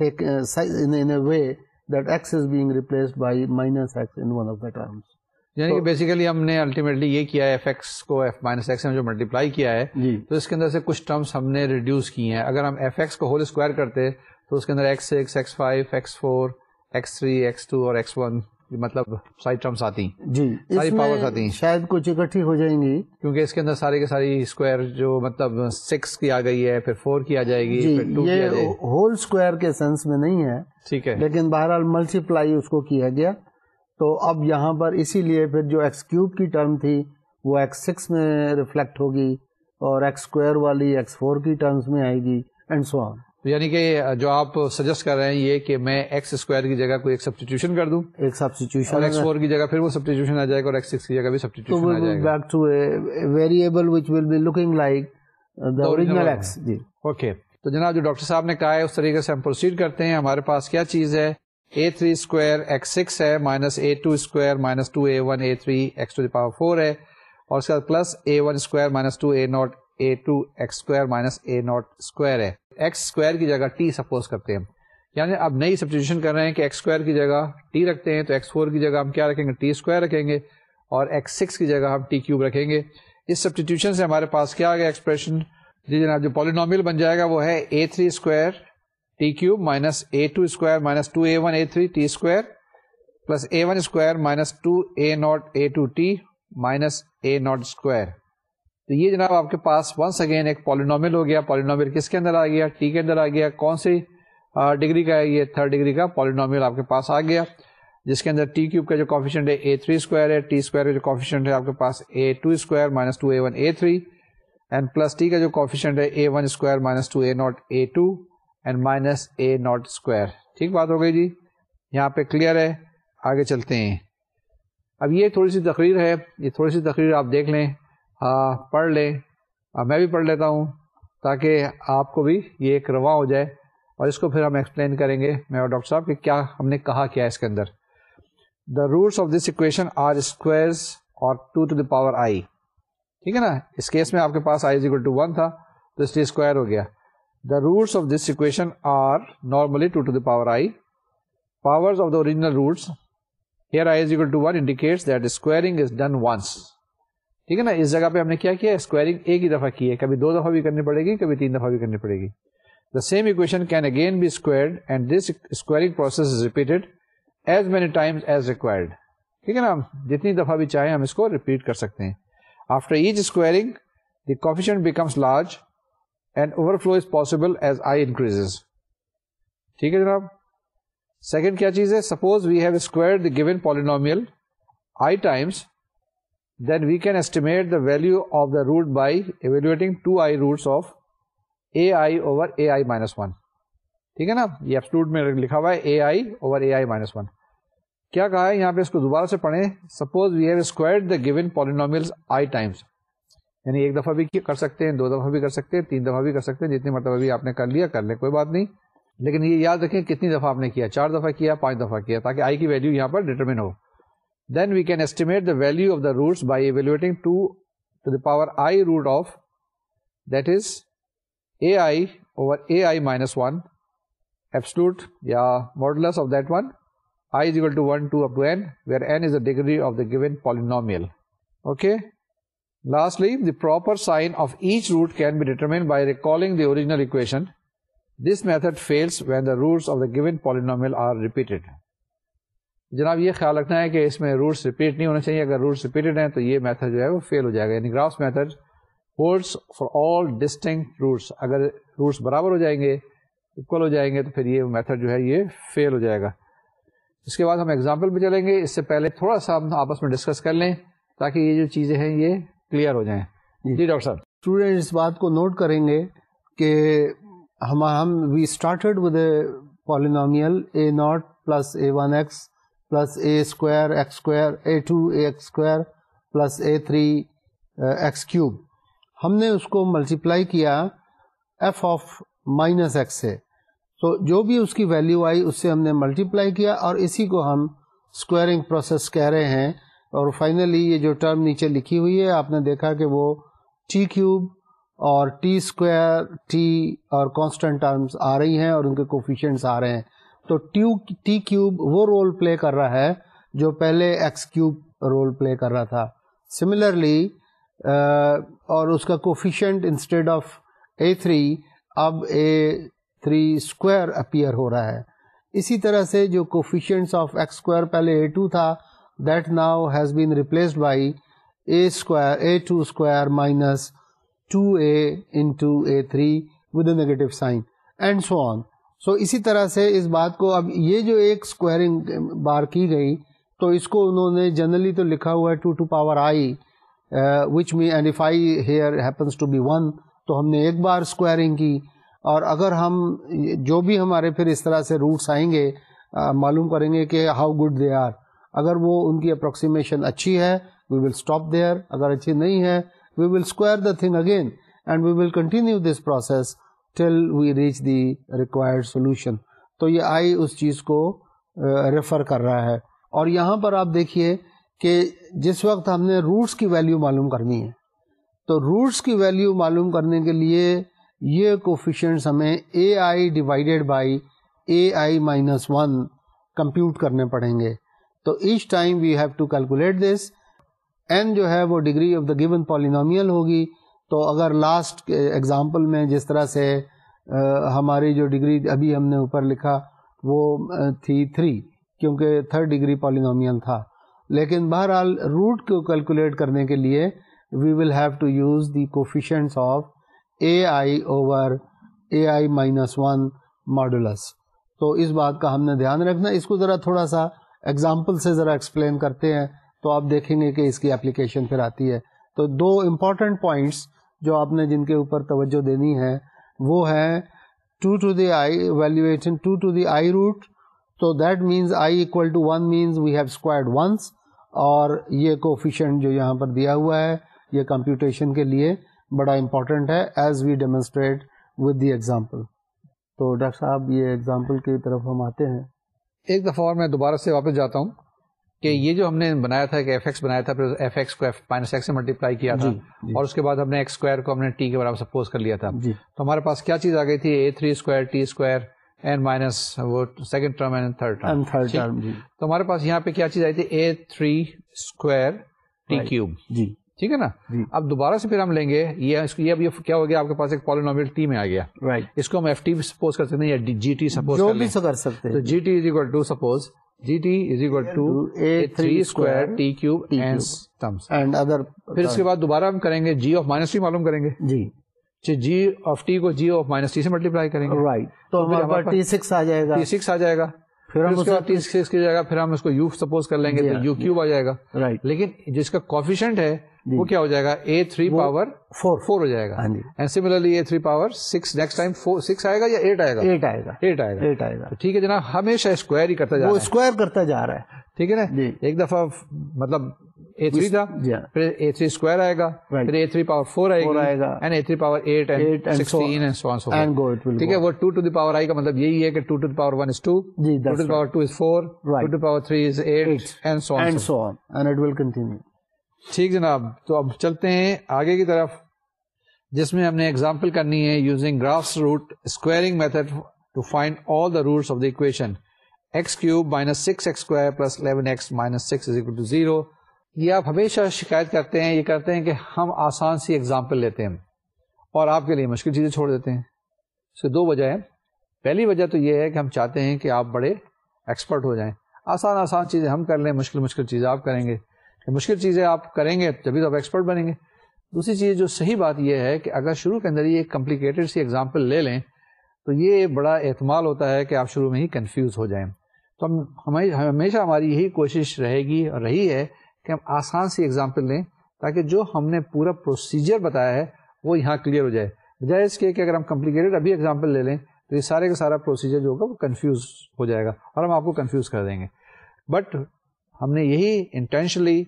in a way that x is being replaced by minus x in one of the terms یعنی کہ بیسیکلی ہم نے الٹیمیٹلی یہ کیا ہے ایف ایکس کو ایف مائنس ایکس میں جو ملٹیپلائی کیا ہے جی۔ تو اس کے اندر سے کچھ ٹرمس ہم نے ریڈیوس کی ہیں۔ اگر ہم ایف ایکس کو ہول اسکوائر کرتے تو اس کے اندر x six x five x four x three x two اور ایکس ون مطلب ساری ٹرمس آتی جی ساری پاورس آتی ہیں۔ شاید کچھ اکٹھی ہو جائیں گی۔ کیونکہ اس کے اندر ساری کے ساری اسکوائر جو مطلب سکس کی آ گئی ہے پھر فور کی آ جائے گی جی یہ ہول اسکوائر کے سینس میں نہیں ہے۔ ٹھیک ہے۔ لیکن بہرحال ملٹی پلائی اس کو کیا گیا۔ تو اب یہاں پر اسی لیے پھر جو ایکس کیوب کی ٹرم تھی وہ ایکس سکس میں ریفلیکٹ ہوگی اور ایکس اسکوائر والی ایکس فور کی ٹرمز میں آئے گی اینڈ سو آن یعنی کہ جو آپ سجیسٹ کر رہے ہیں یہ کہ میں ایکس اسکوائر کی جگہ کو ایک سبسٹیوشن کر دوں ایک سبسٹیوشن اور ایکس فور کی جگہ پھر وہ سبسٹیوشن آ جائے گا اور ایکس سکس کی جگہ بھی سبسٹیوشن آ جائے گا۔ Back to variable which will be looking like the original x جی۔ اوکے تو جناب جو ڈاکٹر صاحب نے کہا ہے اس طریقے سے ہم پروسیڈ کرتے ہیں ہمارے پاس کیا چیز ہے؟ A three square x six ہے minus a two square minus two a one a three x to the power four ہے اور اس کے بعد plus a one square minus two a naught a two x square minus a naught square ہے۔ X square کی جگہ T suppose کرتے ہیں۔ یعنی اب نئی سبسٹیوشن کر رہے ہیں کہ ایکس اسکوائر کی جگہ ٹی رکھتے ہیں تو ایکس فور کی جگہ ہم کیا رکھیں گے؟ ٹی اسکوائر رکھیں گے۔ اور ایکس سکس کی جگہ ہم ٹی کیوب رکھیں گے۔ اس سبسٹیوشن سے ہمارے پاس کیا آ گیا ایکسپریشن؟ جی جناب، جو پالینومیل بن جائے گا وہ ہے a three square t cube minus a two square minus two a one a three t square plus a one square minus two a naught a two t minus a naught square. تو یہ جناب آپ کے پاس once again ایک polynomial ہو گیا. Polynomial کس کے اندر آ گیا؟ ٹی کے اندر آ گیا. کون سی ڈگری کا ہے یہ? تھرڈ ڈگری کا پالینومل آپ کے پاس آ گیا. جس کے اندر ٹی کیوب کا جو کافیشنٹ ہے اے تھری اسکوائر ہے. ٹی اسکوائر کا جو کافیشنٹ ہے آپ کے پاس a two square minus two a one a three and plus t کا جو کافیشنٹ ہے a one square minus two a naught a two and minus a naught square ٹھیک بات ہو گئی جی؟ یہاں پہ کلیئر ہے. آگے چلتے ہیں. اب یہ تھوڑی سی تقریر ہے. یہ تھوڑی سی تقریر آپ دیکھ لیں. پڑھ لیں۔ میں بھی پڑھ لیتا ہوں تاکہ آپ کو بھی یہ ایک رواں ہو جائے اور اس کو پھر ہم ایکسپلین کریں گے میں اور ڈاکٹر صاحب کہ کیا ہم نے کہا کیا اس کے اندر۔ The roots of this equation are squares اور two to the power i ٹھیک ہے نا؟ اس کیس میں آپ کے پاس آئی اکول ٹو ون تھا تو اس لیے اسکوائر ہو گیا۔ The roots of this equation are normally two to the power i power of the original roots here i is equal to one indicates that squaring is done once ٹھیک ہے نا؟ اس جگہ پہ ہم نے کیا کیا؟ اسکوائرنگ ایک ہی دفعہ کی ہے۔ کبھی دو دفعہ بھی کرنی پڑے گی، کبھی تین دفعہ بھی کرنی پڑے گی۔ The same equation can again be squared and this squaring process is repeated as many times as required ٹھیک ہے نا؟ جتنی دفعہ بھی چاہیں ہم اس کو ریپیٹ کر سکتے ہیں۔ After each squaring the coefficient becomes large and overflow is possible as i increase ٹھیک ہے جناب؟ سیکنڈ کیا چیز ہے؟ Suppose we have square the given polynomial i times then we can estimate the value of the root by evaluating two i roots of a i over a i minus one ٹھیک ہے نا یہ absolute میں لکھا ہوا ہے a i over a i minus one کیا کہا ہے یہاں پہ اس کو دوبارہ سے پڑھیں suppose we have square the given polynomial i times یعنی ایک دفعہ بھی کر سکتے ہیں دو دفعہ بھی کر سکتے ہیں تین دفعہ بھی کر سکتے ہیں جتنی مرتبہ بھی آپ نے کر لیا کر لیں کوئی بات نہیں لیکن یہ یاد رکھیں کتنی دفعہ آپ نے کیا چار دفعہ کیا پانچ دفعہ کیا تاکہ آئی کی ویلو یہاں پر determine who then we can estimate the value of the roots by evaluating two to the power I root of that is A I over A I minus one absolute یا modulus of that one I is equal to one two up to N where N is the degree of the given polynomial okay lastly the proper sign of each root can be determined by recalling the original equation this method fails when the roots of the given polynomial are repeated جناب یہ خیال رکھنا ہے کہ اس میں roots repeat نہیں ہونے چاہیے۔ اگر روٹس ریپیٹڈ ہیں تو یہ میتھڈ جو ہے وہ فیل ہو جائے گا۔ یعنی Graeffe's method holds for all distinct roots اگر روٹس برابر ہو جائیں گے اکول ہو جائیں گے تو پھر یہ میتھڈ جو ہے یہ فیل ہو جائے گا۔ اس کے بعد ہم ایگزامپل پہ چلیں گے۔ اس سے پہلے تھوڑا سا ہم آپس میں ڈسکس کر لیں تاکہ یہ جو چیزیں ہیں یہ کلیئر ہو جائیں۔ جی۔ ڈاکٹر صاحب۔ اسٹوڈینٹ اس بات کو نوٹ کریں گے کہ ہم ہم we started with a polynomial A naught plus A one X plus A square X square, A two A X square plus A three X cube. ہم نے اس کو ملٹیپلائی کیا ایف آف مائنس ایکس سے۔ تو جو بھی اس کی value آئی، اس سے ہم نے ملٹیپلائی کیا اور اسی کو ہم اسکوائرنگ پروسیس کہہ رہے ہیں۔ اور فائنلی یہ جو ٹرم نیچے لکھی ہوئی ہے، آپ نے دیکھا کہ وہ ٹی کیوب اور ٹی اسکوائر، ٹی اور کانسٹنٹ ٹرمز آ رہی ہیں اور ان کے کوفیشنٹس آ رہے ہیں۔ تو ٹیو ٹی کیوب وہ رول پلے کر رہا ہے جو پہلے ایکس کیوب رول پلے کر رہا تھا۔ سملرلی uh, اور اس کا coefficient instead of A three اب اے تھری اسکوائر اپیئر ہو رہا ہے۔ اسی طرح سے جو کوفیشنٹس آف ایکس اسکوائر پہلے اے ٹو تھا that now has been replaced by A square A two square minus two A into A three with a negative sign and so on so اسی طرح سے اس بات کو اب یہ جو ایک اسکوائرنگ بار کی گئی، تو اس کو انہوں نے جنرلی تو لکھا ہوا ہے two to power I which M and F I here happens to be one تو ہم نے ایک بار اسکوائرنگ کی۔ اور اگر ہم جو بھی ہمارے پھر اس طرح سے روٹس آئیں گے uh, معلوم کریں گے کہ ہاؤ گڈ دے آر اگر وہ ان کی اپروکسیمیشن اچھی ہے وی ول اسٹاپ دیئر اگر اچھی نہیں ہے we will square the thing again and we will continue this process till we reach the required solution تو یہ آئی اس چیز کو ریفر کر رہا ہے۔ اور یہاں پر آپ دیکھیے کہ جس وقت ہم نے روٹس کی ویلیو معلوم کرنی ہے، تو روٹس کی ویلیو معلوم کرنے کے لیے یہ کوفیشنٹس ہمیں A I divided by A I minus one compute کرنے پڑیں گے۔ تو each time we have to calculate this N جو ہے وہ degree of the given polynomial ہوگی۔ تو اگر لاسٹ ایگزامپل میں جس طرح سے ہماری جو ڈگری ابھی ہم نے اوپر لکھا، وہ تھی تھری کیونکہ تھرڈ ڈگری پالینومیل تھا۔ لیکن بہرحال روٹ کو کیلکولیٹ کرنے کے لیے we will have to use the coefficients of A I over A I minus one modulus تو اس بات کا ہم نے دھیان رکھنا۔ اس کو ذرا تھوڑا سا ایگزامپل سے ذرا ایکسپلین کرتے ہیں، تو آپ دیکھیں گے کہ اس کی اپلیکیشن پھر آتی ہے۔ تو دو امپورٹنٹ پوائنٹس جو آپ نے جن کے اوپر توجہ دینی ہے، وہ ہے two to the I valuation two to the I root. تو that means I equal to one means we have squared once. اور یہ کوفیشنٹ جو یہاں پر دیا ہوا ہے، یہ کمپیوٹیشن کے لیے بڑا امپورٹنٹ ہے، as we demonstrate with the example. تو ڈاکٹر صاحب، یہ ایگزامپل کی طرف ہم آتے ہیں۔ ایک دفعہ اور میں دوبارہ سے واپس جاتا ہوں۔ کہ یہ جو ہم نے بنایا تھا کہ ایف ایکس بنایا تھا پھر ایف ایکس کو ایف مائنس ایکس سے ملٹیپلائی کیا تھا جی، جی۔ اور اس کے بعد ہم نے ایکس اسکوائر کو ہم نے ٹی کے برابر سپوز کر لیا تھا۔ جی۔ تو ہمارے پاس کیا چیز آ گئی تھی؟ A three square T square N minus وہ second term and third term تو ہمارے پاس یہاں پہ کیا چیز آئی تھی؟ A three square T cube جی۔ ٹھیک ہے نا۔ اب دوبارہ سے پھر ہم لیں گے یہ اب کیا ہو گیا؟ آپ کے پاس ایک پالینومیل ٹی میں آ گیا۔ اس کو ہم ایف ٹی سپوز کر سکتے ہیں یا جی ٹی سپوز کر سکتے ہیں۔ G T is equal to suppose G T is equal to three square T cube and other پھر اس کے بعد دوبارہ ہم کریں گے جی آف مائنس ٹی معلوم کریں گے جی جی آف ٹی کو جی آف مائنس ٹی سے ملٹیپلائی کریں گے رائٹ تو ٹی سکس آ جائے گا ٹی سکس آ جائے گا پھر ہم ٹی سکس کی جگہ پھر ہم اس کو یو سپوز کر لیں گے تو یو کیوب آ جائے گا رائٹ لیکن جس کا کوفیشنٹ ہے۔ وہ کیا ہو جائے گا؟ A three power four four ہو جائے گا۔ And similarly A three power six next time six آئے گا یا ایٹ آئے گا؟ ایٹ آئے گا۔ ایٹ آئے گا۔ ایٹ آئے گا۔ ٹھیک ہے جناب ہمیشہ اسکوائر ہی کرتا جا رہا ہے۔ اسکوائر کرتا جا رہا ہے۔ ٹھیک ہے نا؟ جی۔ ایک دفعہ مطلب اے تھری تھا پھر اے تھری اسکوائر آئے گا پھر اے تھری پاور فور آئے گا۔ And A three power eight ٹھیک ہے وہ two to the power I کا مطلب یہی ہے کہ two to the power one is two two to power two is four two to power three is eight and so and so and it will continue ٹھیک جناب، تو اب چلتے ہیں آگے کی طرف، جس میں ہم نے ایگزامپل کرنی ہے using Graeffe's root squaring method to find all the roots of the equation X cube minus six X square plus eleven X minus six is equal to zero یہ آپ ہمیشہ شکایت کرتے ہیں، یہ کرتے ہیں کہ ہم آسان سی ایگزامپل لیتے ہیں اور آپ کے لیے مشکل چیزیں چھوڑ دیتے ہیں۔ اس کے دو وجہ ہیں۔ پہلی وجہ تو یہ ہے کہ ہم چاہتے ہیں کہ آپ بڑے ایکسپرٹ ہو جائیں۔ آسان آسان چیزیں ہم کر لیں، مشکل مشکل چیزیں آپ کریں گے۔ مشکل چیزیں آپ کریں گے جبھی تو آپ ایکسپرٹ بنیں گے۔ دوسری چیز جو صحیح بات یہ ہے کہ اگر شروع کے اندر یہ کمپلیکیٹڈ سی ایگزامپل لے لیں، تو یہ بڑا احتمال ہوتا ہے کہ آپ شروع میں ہی کنفیوز ہو جائیں۔ تو ہم ہمیشہ ہماری یہی کوشش رہے گی اور رہی ہے کہ ہم آسان سی ایگزامپل لیں تاکہ جو ہم نے پورا پروسیجر بتایا ہے، وہ یہاں کلیئر ہو جائے۔ بجائے اس کے کہ اگر ہم کمپلیکیٹڈ ابھی ایگزامپل لے لیں، تو یہ سارے کا سارا پروسیجر جو ہوگا وہ کنفیوز ہو جائے گا اور ہم آپ کو کنفیوز کر دیں گے۔ بٹ ہم نے یہی انٹینشنلی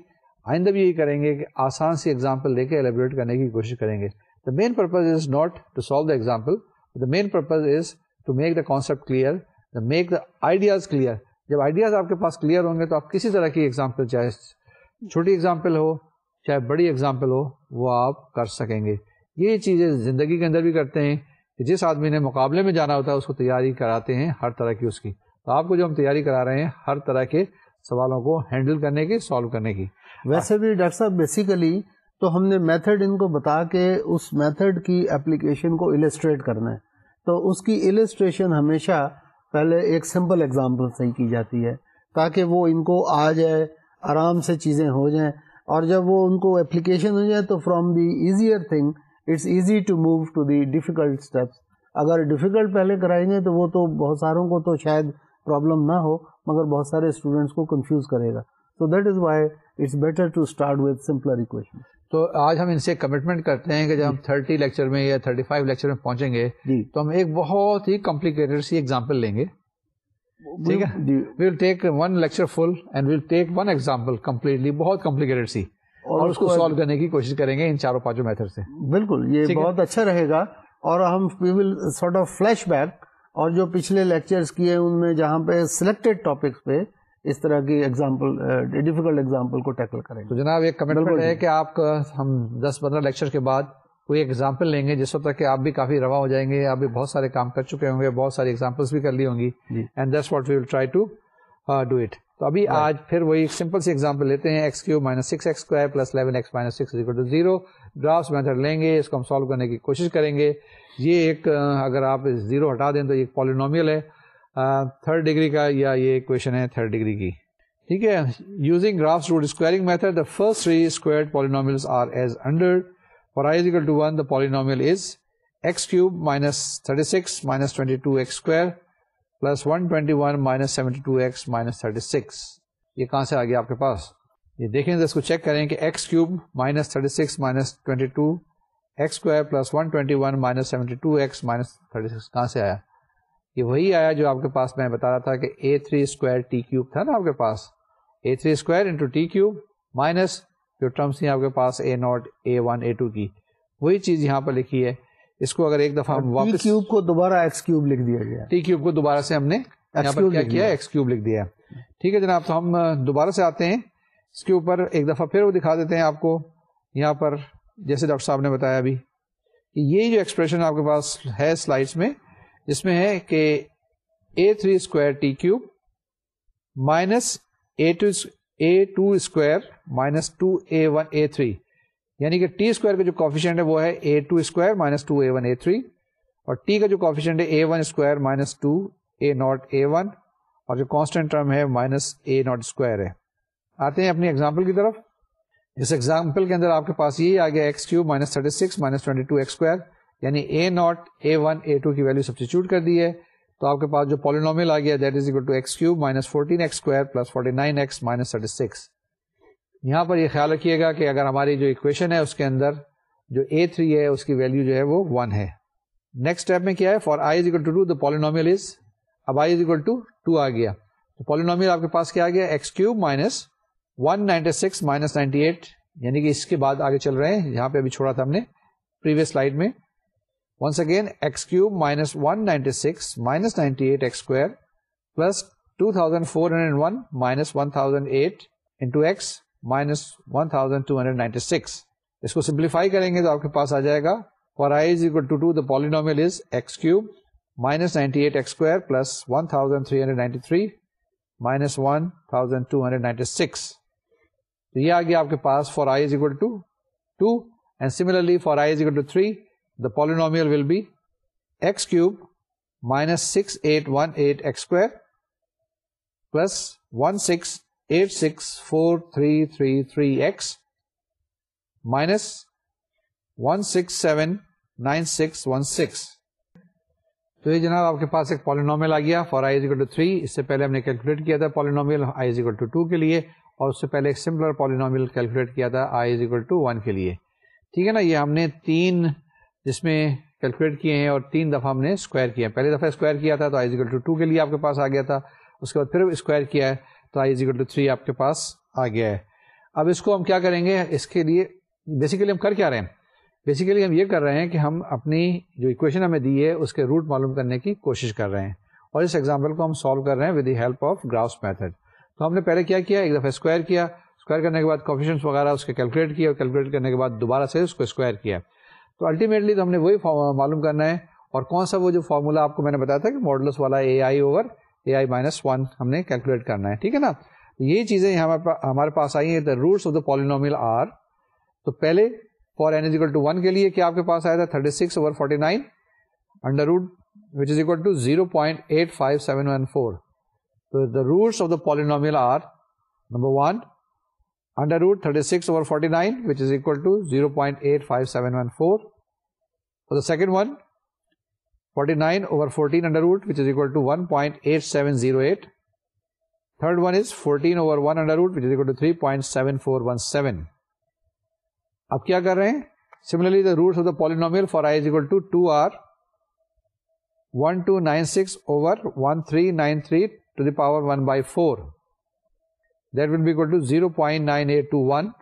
آئندہ بھی یہی کریں گے کہ آسان سی ایگزامپل لے کے ایلیبریٹ کرنے کی کوشش کریں گے۔ The main purpose is not to solve the example the main purpose is to make the concept clear the make the ideas clear جب آئیڈیاز آپ کے پاس کلیئر ہوں گے تو آپ کسی طرح کی ایگزامپل چاہے چھوٹی ایگزامپل ہو، چاہے بڑی ایگزامپل ہو، وہ آپ کر سکیں گے۔ یہ چیزیں زندگی کے اندر بھی کرتے ہیں کہ جس آدمی نے مقابلے میں جانا ہوتا ہے، اس کو تیاری کراتے ہیں ہر طرح کی اس کی۔ تو آپ کو جو ہم تیاری کرا رہے ہیں، ہر طرح کے سوالوں کو ہینڈل کرنے کی سالو کرنے کی۔ ویسے بھی ڈاکٹر صاحب بیسیکلی تو ہم نے میتھڈ ان کو بتا کے اس میتھڈ کی اپلیکیشن کو السٹریٹ کرنا ہے۔ تو اس کی السٹریشن ہمیشہ پہلے ایک سمپل ایگزامپل صحیح کی جاتی ہے، تاکہ وہ ان کو آ جائے، آرام سے چیزیں ہو جائیں۔ اور جب وہ ان کو اپلیکیشن ہو جائے تو from the easier thing it's easy to move to the difficult steps اگر ڈیفیکلٹ پہلے کرائیں گے تو وہ تو بہت ساروں کو تو شاید پرابلم نہ ہو مگر بہت سارے اسٹوڈینٹس کو کنفیوز کرے گا۔ So that is why it's better to start with simpler equation تو آج ہم ان سے کمٹمنٹ کرتے ہیں کہ جب ہم تھرٹی لیکچر میں یا تھرٹی فائیو لیکچر میں پہنچیں گے جی۔ تو ہم ایک بہت ہی کمپلیکیٹڈ سی ایگزامپل لیں گے۔ ٹھیک ہے؟ We'll take one lecture full and we'll take one example completely بہت کمپلیکیٹڈ سی۔ اور اس کو سالو کرنے کی کوشش کریں گے ان چاروں پانچوں میتھڈ سے۔ بالکل یہ بہت اچھا رہے گا۔ اور ہم will sort of flashback اور جو پچھلے لیکچرز کیے ان میں جہاں پہ سلیکٹڈ ٹاپکس پہ اس طرح کی ایگزامپل ڈیفیکلٹ ایگزامپل کو ٹیکل کریں تو جناب ایک کمنٹ ہے کہ آپ کا ہم دس پندرہ لیکچر کے بعد کوئی ایگزامپل لیں گے جس وقت تک کہ آپ بھی کافی روا ہو جائیں گے آپ بھی بہت سارے کام کر چکے ہوں گے بہت ساری ایگزامپلس بھی کر لی ہوں گی۔ And that's what we will try to do it تو ابھی آج پھر وہی سمپل سی ایگزامپل لیتے ہیں X cube minus six X square plus eleven X minus six to zero draft method لیں گے اس کو ہم سالو کرنے کی کوشش کریں گے۔ یہ ایک اگر آپ زیرو ہٹا دیں تو یہ پالینومیل ہے۔ تھرڈ ڈگری کا یا یہ کوشچن ہے تھرڈ ڈگری کی۔ ٹھیک ہے۔ Using Graeffe's root squaring method the first three square polynomials are as under For i is equal to 1, the polynomial is x cube minus 36 minus 22x square plus 121 minus 72x minus 36 یہ کہاں سے آگیا آپ کے پاس؟ یہ دیکھیں اس کو check کریں کہ X cube minus thirty six minus twenty two X square plus one twenty one minus seventy two X minus thirty six کہاں سے آیا؟ یہ وہی آیا جو آپ کے پاس میں بتا رہا تھا کہ A three square T cube تھا نا آپ کے پاس۔ A three square into T cube minus جو ٹرمس تھیں آپ کے پاس A naught A one A two کی۔ وہی چیز یہاں پر لکھی ہے۔ اس کو اگر ایک دفعہ واپس کیوب کو دوبارہ ایکس کیوب لکھ دیا گیا۔ ٹی کیوب کو دوبارہ سے ہم نے یہاں پر کیا کیا ایکس کیوب لکھ دیا۔ ٹھیک ہے جناب تو ہم دوبارہ سے آتے ہیں۔ اس کے اوپر ایک دفعہ پھر وہ دکھا دیتے ہیں آپ کو یہاں پر، جیسے ڈاکٹر صاحب نے بتایا ابھی، کہ یہ جو ایکسپریشن آپ کے پاس ہے سلائڈس میں جس میں ہے کہ A three square T cube minus A two A two square minus two A one A three یعنی کہ ٹی اسکوائر کا جو کوفیشنٹ ہے وہ ہے A two square minus two A one A three اور ٹی کا جو کوفیشنٹ ہے A one square minus two A naught A one اور جو کانسٹنٹ ٹرم ہے مائنس اے ناٹ اسکوائر ہے۔ آتے ہیں اپنی ایگزامپل کی طرف۔ اس ایگزامپل کے اندر آپ کے پاس یہی آ گیا X cube minus thirty six minus twenty two X square یعنی A naught A one A two کی ویلو سبسٹیچیوٹ کر دی ہے۔ تو آپ کے پاس جو پالینومیل آ گیا that is equal to X cube minus fourteen X square plus forty nine X minus thirty six یہاں پر یہ خیال رکھیے گا کہ اگر ہماری جو اکویشن ہے اس کے اندر جو اے تھری ہے، اس کی ویلو جو ہے وہ ون ہے۔ نیکسٹ اسٹیپ میں کیا ہے؟ For I is equal to two the polynomial is اب I is equal to two آ گیا۔ تو پالینومیل آپ کے پاس کیا آ گیا؟ X cube minus one ninety six minus ninety eight یعنی کہ اس کے بعد آگے چل رہے ہیں، یہاں پہ ابھی چھوڑا تھا ہم نے پریویس سلائڈ میں۔ Once again X cube minus one ninety six minus ninety eight X square plus two thousand four hundred one minus one thousand eight into X minus one thousand two hundred ninety six اس کو simplify کریں گے تو آپ کے پاس آ جائے گا۔ For I is equal to two the polynomial is X cube minus ninety eight X square plus one thousand three hundred ninety three minus one thousand two hundred ninety six تو یہ آ گیا آپ کے پاس for I is equal to two and similarly for I is equal to three the polynomial will be X cube minus six eight one eight X square plus one six eight six four three three three X minus one six seven nine six one six تو یہ جناب آپ کے پاس ایک polynomial آ گیا for I to three اس سے پہلے ہم نے کیلکولیٹ کیا تھا polynomial I equal to two کے لیے۔ اور اس سے پہلے ایک سمپلر پالینومیل کیلکولیٹ کیا تھا I is equal to one کے لیے۔ ٹھیک ہے نا؟ یہ ہم نے تین جس میں کیلکولیٹ کیے ہیں اور تین دفعہ ہم نے اسکوائر کیا۔ پہلی دفعہ اسکوائر کیا تھا تو آئی اکول ٹو ٹو کے لیے آپ کے پاس آ گیا تھا۔ اس کے بعد پھر اسکوائر کیا ہے تو آئی اکول ٹو تھری آپ کے پاس آ گیا ہے۔ اب اس کو ہم کیا کریں گے؟ اس کے لیے بیسیکلی ہم کر کیا رہے ہیں؟ بیسیکلی ہم یہ کر رہے ہیں کہ ہم اپنی جو اکویشن ہمیں دی ہے اس کے روٹ معلوم کرنے کی کوشش کر رہے ہیں۔ اور اس ایگزامپل کو ہم سالو کر رہے ہیں with the help of Graeffe's method تو ہم نے پہلے کیا کیا؟ ایک دفعہ اسکوائر کیا۔ اسکوائر کرنے کے بعد کوفیشن وغیرہ اس کے کیلکولیٹ کیا اور کیلکولیٹ کرنے کے بعد دوبارہ سے اس کو اسکوائر کیا۔ تو الٹیمیٹلی تو ہم نے وہی معلوم کرنا ہے اور کون سا وہ جو فارمولا آپ کو میں نے بتایا تھا کہ ماڈلس والا A I over A I minus one ہم نے کیلکولیٹ کرنا ہے، ٹھیک ہے نا؟ یہ چیزیں ہمارے پاس آئی ہیں۔ The roots of the polynomial are تو پہلے for n is equal to one کے لیے کیا آپ کے پاس آیا تھا؟ Thirty six over forty nine under root which is equal to zero point eight five seven one four تو the roots of the polynomial are number one under root 36 over 49 which is equal to 0.85714 for the second one 49 over 14 under root which is equal to 1.8708 third one is 14 over 1 under root which is equal to 3.7417 اب کیا کر رہے ہیں similarly the roots of the polynomial for i is equal to 2 are 1296 over 1393 to the power 1 by 4 that will be equal to 0.9821.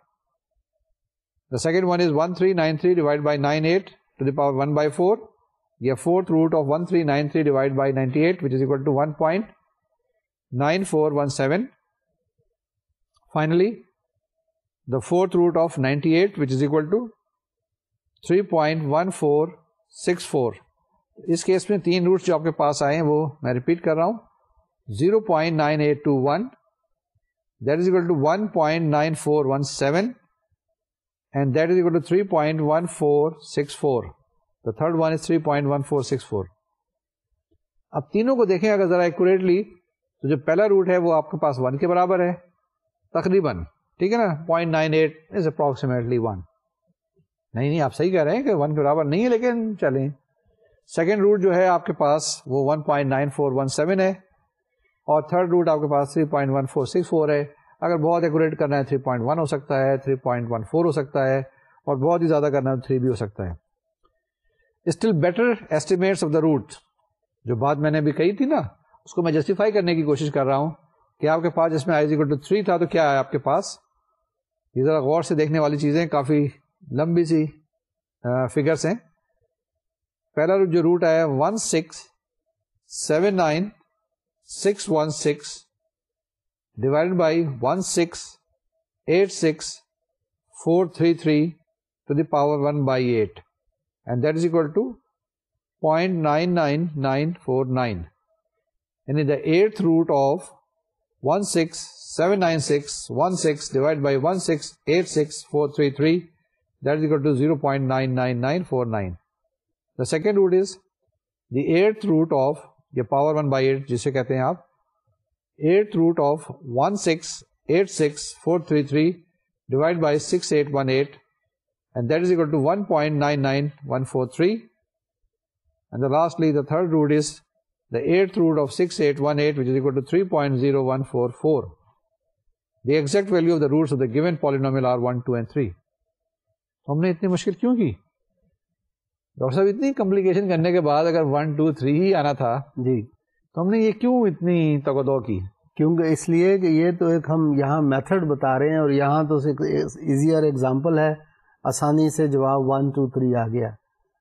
The second one is 1393 divided by 98 to the power 1 by 4. The fourth root of 1393 divided by 98 which is equal to 1.9417. Finally, the fourth root of 98 which is equal to 3.1464. اس case میں تین roots جو آپ کے پاس آئے ہیں وہ میں ریپیٹ کر رہا ہوں 0.9821 that is equal to 1.9417 and that is equal to 3.1464. The third one is 3.1464. اب تینوں کو دیکھیں اگر ذرا ایکوریٹلی تو جو پہلا روٹ ہے وہ آپ کے پاس ون کے برابر ہے، تقریباً، ٹھیک ہے نا point nine eight is approximately one نہیں نہیں، آپ صحیح کہہ رہے ہیں کہ ون کے برابر نہیں ہے، لیکن چلیں سیکنڈ روٹ جو ہے آپ کے پاس وہ one point nine four one seven ہے اور تھرڈ روٹ آپ کے پاس 3.1464 ہے۔ اگر بہت ایکوریٹ کرنا ہے 3.1 ہو سکتا ہے 3.14 ہو سکتا ہے اور بہت ہی زیادہ کرنا ہے 3 بھی ہو سکتا ہے۔ Still better estimates of the root جو بات میں نے بھی کہی تھی نا، اس کو میں جسٹیفائی کرنے کی کوشش کر رہا ہوں کہ آپ کے پاس جس میں آئی ٹو تھری تھا تو کیا ہے آپ کے پاس؟ یہ ذرا غور سے دیکھنے والی چیزیں کافی لمبی سی فگرس ہیں۔ پہلا جو روٹ ہے one six seven nine six one six divided by one six eight six four three three to the power one by eight and that is equal to point nine nine nine four nine یعنی the eight root of one six seven nine six one six divided by one six eight six four three three that is equal to zero point nine nine nine four nine the second root is the eight root of یہ power one by eight جسے کہتے ہیں آپ eight root of one six eight six four three three divided by six eight one eight and that is equal to one point nine nine one four three and the lastly the third root is the eight root of six eight one eight which is equal to three point zero one four four the exact value of the roots of the given polynomial are one two and three ہم نے اتنی مشکل کیوں کی؟ Doctor صاحب اتنی complication کرنے کے بعد اگر ون ٹو تھری ہی آنا تھا جی۔ تو ہم نے یہ کیوں اتنی تگو کی؟ کیونکہ اس لیے کہ یہ تو ایک ہم یہاں میتھڈ بتا رہے ہیں اور یہاں تو ایزیئر ایگزامپل ہے۔ آسانی سے جواب ون ٹو تھری آ گیا۔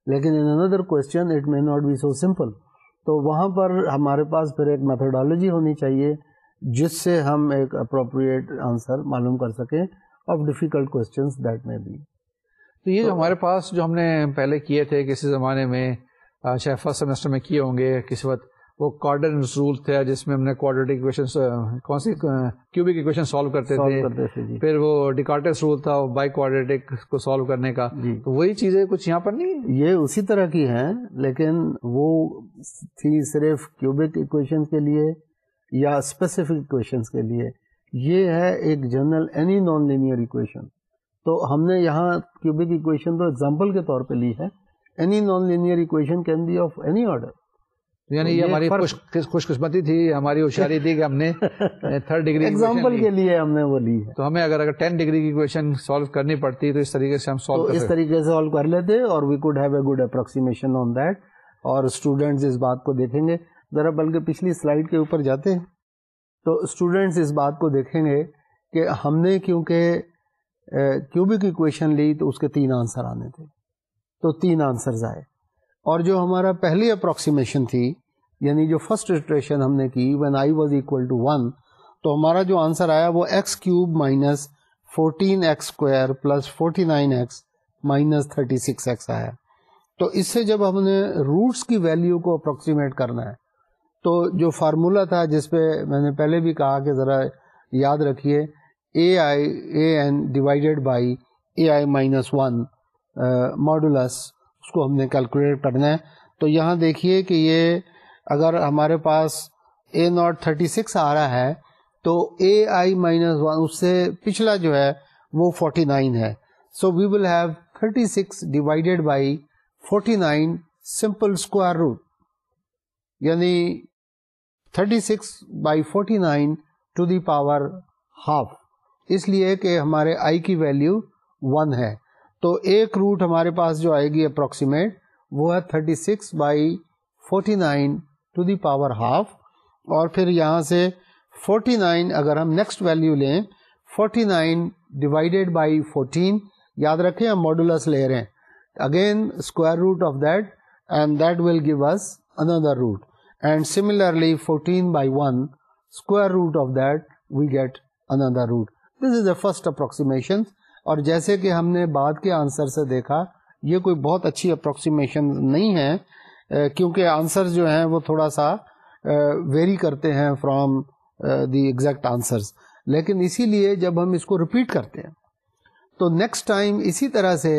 لیکن ان اندر question it may not be so simple تو وہاں پر ہمارے پاس پھر ایک میتھڈالوجی ہونی چاہیے جس سے ہم ایک اپروپریٹ آنسر معلوم کر سکیں آف ڈیفیکلٹ کوشچنس دیٹ میں بی تو یہ جو ہمارے پاس جو ہم نے پہلے کیے تھے کسی زمانے میں شاید فرسٹ سیمسٹر میں کیے ہوں گے کسی وقت وہ کارڈنس رول تھا جس میں ہم نے کون سی کیوبک ایکویشن سالو کرتے تھے۔ جی۔ پھر وہ ڈیکارٹس رول تھا بائی کوارڈریٹک کو سالو کرنے کا۔ جی۔ تو وہی چیزیں کچھ یہاں پر نہیں یہ اسی طرح کی ہیں لیکن وہ تھی صرف کیوبک ایکویشن کے لیے یا اسپیسیفک ایکویشن کے لیے۔ یہ ہے ایک general any non linear equation تو ہم نے یہاں کیوبک ایکویشن تو ایگزامپل کے طور پہ لی ہے. Any non linear equation can be of any order یعنی یہ ہماری خوش قسمتی تھی ہماری ہوشیاری تھی کہ ہم نے تھرڈ ڈگری ایگزامپل کے لیے ہم نے وہ لی ہے. تو ہمیں اگر اگر ٹین ڈگری کی کوشچن سالو کرنی پڑتی تو اس طریقے سے ہم سالو اس طریقے سے سالو کر لیتے اور we could have a good approximation on that اور اسٹوڈینٹس اس بات کو دیکھیں گے۔ ذرا بلکہ پچھلی سلائڈ کے اوپر جاتے ہیں۔ تو اسٹوڈینٹس اس بات کو دیکھیں گے کہ ہم نے کیونکہ کیوبک اکویشن لی تو اس کے تین آنسر آنے تھے۔ تو تین آنسرز آئے۔ اور جو ہمارا پہلی اپروکسیمیشن تھی یعنی جو فرسٹ اٹریشن ہم نے کی when I was equal to one تو ہمارا جو آنسر آیا وہ x cube minus fourteen x square plus forty nine x minus thirty six x آیا۔ تو اس سے جب ہم نے روٹس کی ویلیو کو اپروکسیمیٹ کرنا ہے، تو جو فارمولا تھا جس پہ میں نے پہلے بھی کہا کہ ذرا یاد رکھیے a i a n divided by a i minus one modulus اس کو ہم نے کیلکولیٹ کرنا ہے۔ تو یہاں دیکھیے کہ یہ اگر ہمارے پاس اے ناٹ تھرٹی سکس آ رہا ہے، تو اے آئی مائنس ون اس سے پچھلا جو ہے، وہ فورٹی نائن ہے۔ So we will have thirty six divided by forty nine simple square root یعنی thirty six by forty nine to the power half اس لیے کہ ہمارے آئی کی ویلیو ون ہے۔ تو ایک روٹ ہمارے پاس جو آئے گی اپروکسیمیٹ وہ ہے thirty six by forty nine to the power half اور پھر یہاں سے فورٹی نائن اگر ہم نیکسٹ ویلیو لیں forty nine divided by fourteen یاد رکھیں ہم ماڈولس لے رہے ہیں۔ Again square root of that and that will give us under root and similarly fourteen by one square root of that we get under root this is a first approximation اور جیسے کہ ہم نے بعد کے آنسر سے دیکھا، یہ کوئی بہت اچھی اپروکسیمیشن نہیں ہے کیونکہ آنسر جو ہیں وہ تھوڑا سا ویری کرتے ہیں فرام دی ایگزیکٹ آنسرس لیکن اسی لیے جب ہم اس کو ریپیٹ کرتے ہیں، تو نیکسٹ ٹائم اسی طرح سے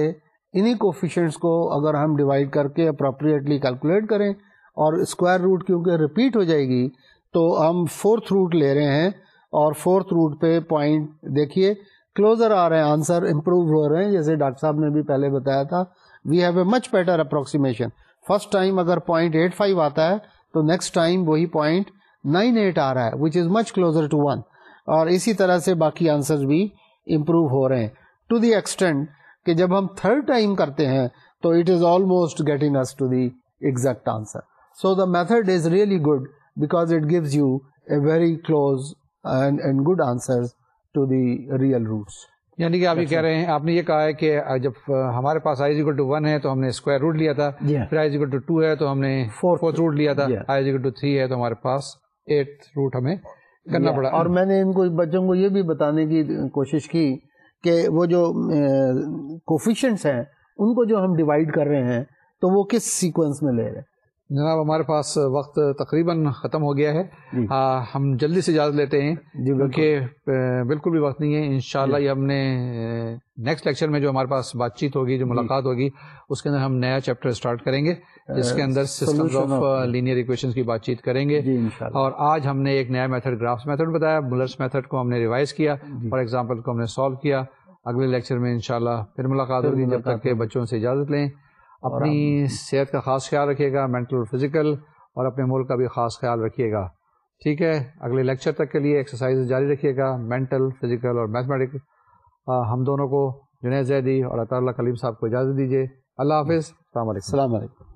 انہی کوفیشنٹس کو اگر ہم ڈیوائڈ کر کے اپروپریٹلی کیلکولیٹ کریں اور اسکوائر روٹ کیونکہ ریپیٹ ہو جائے گی، تو ہم فورتھ روٹ لے رہے ہیں اور فورتھ روٹ پہ پوائنٹ دیکھیے۔ کلوزر آ رہے ہیں، آنسر امپروو ہو رہے ہیں، جیسے ڈاکٹر صاحب نے بھی پہلے بتایا تھا۔ We have a much better approximation first time اگر پوائنٹ ایٹ فائیو آتا ہے، تو نیکسٹ ٹائم وہی پوائنٹ نائن ایٹ آ رہا ہے which is much closer to one اور اسی طرح سے باقی آنسر بھی امپروو ہو رہے ہیں۔ ٹو دی ایکسٹینڈ کہ جب ہم تھرڈ ٹائم کرتے ہیں، تو it is almost getting us to the exact answer so the method is really good because it gives you a very close and good answer to the real roots یعنی کہ آپ یہ کہہ رہے ہیں آپ نے یہ کہا ہے کہ جب ہمارے پاس آئی اکول ٹو ون ہے تو ہم نے اسکوائر روٹ لیا تھا پھر آئی اکول ٹو ٹو ہے تو ہم نے فورتھ روٹ لیا تھا آئی اکول ٹو تھری ہے تو ہمارے پاس ایٹ روٹ ہمیں کرنا پڑا۔ اور میں نے ان کو بچوں کو یہ بھی بتانے کی کوشش کی کہ وہ جو کوفیشنٹس ہیں ان کو جو ہم ڈیوائڈ کر رہے ہیں تو وہ کس سیکوینس میں لے رہے ہیں؟ جناب ہمارے پاس وقت تقریباً ختم ہو گیا ہے۔ جی ہم جلدی سے اجازت لیتے ہیں۔ جی کیونکہ بالکل بھی وقت نہیں ہے۔ انشاءاللہ جی یہ ہم نے نیکسٹ لیکچر میں جو ہمارے پاس بات چیت ہوگی جو جی۔ ملاقات ہوگی اس کے اندر ہم نیا چیپٹر اسٹارٹ کریں گے۔ جس کے اندر سسٹم آف لینئر اکویشن کی بات چیت کریں گے۔ اور آج ہم نے ایک نیا میتھڈ گرافس میتھڈ بتایا۔ بلرس میتھڈ کو ہم نے ریوائز کیا۔ فار ایگزامپل کو ہم نے سالو کیا۔ اگلے لیکچر میں انشاءاللہ پھر ملاقات ہوگی۔ جب تک کہ بچوں سے اجازت لیں۔ اپنی صحت کا خاص خیال رکھیے گا مینٹل اور فزیکل اور اپنے ملک کا بھی خاص خیال رکھیے گا۔ ٹھیک ہے؟ اگلے لیکچر تک کے لیے ایکسرسائز جاری رکھیے گا مینٹل فزیکل اور میتھمیٹک ہم دونوں کو جنید زیدی اور اطار اللہ کلیم صاحب کو اجازت دیجیے اللہ حافظ۔ السلام علیکم۔ السلام علیکم۔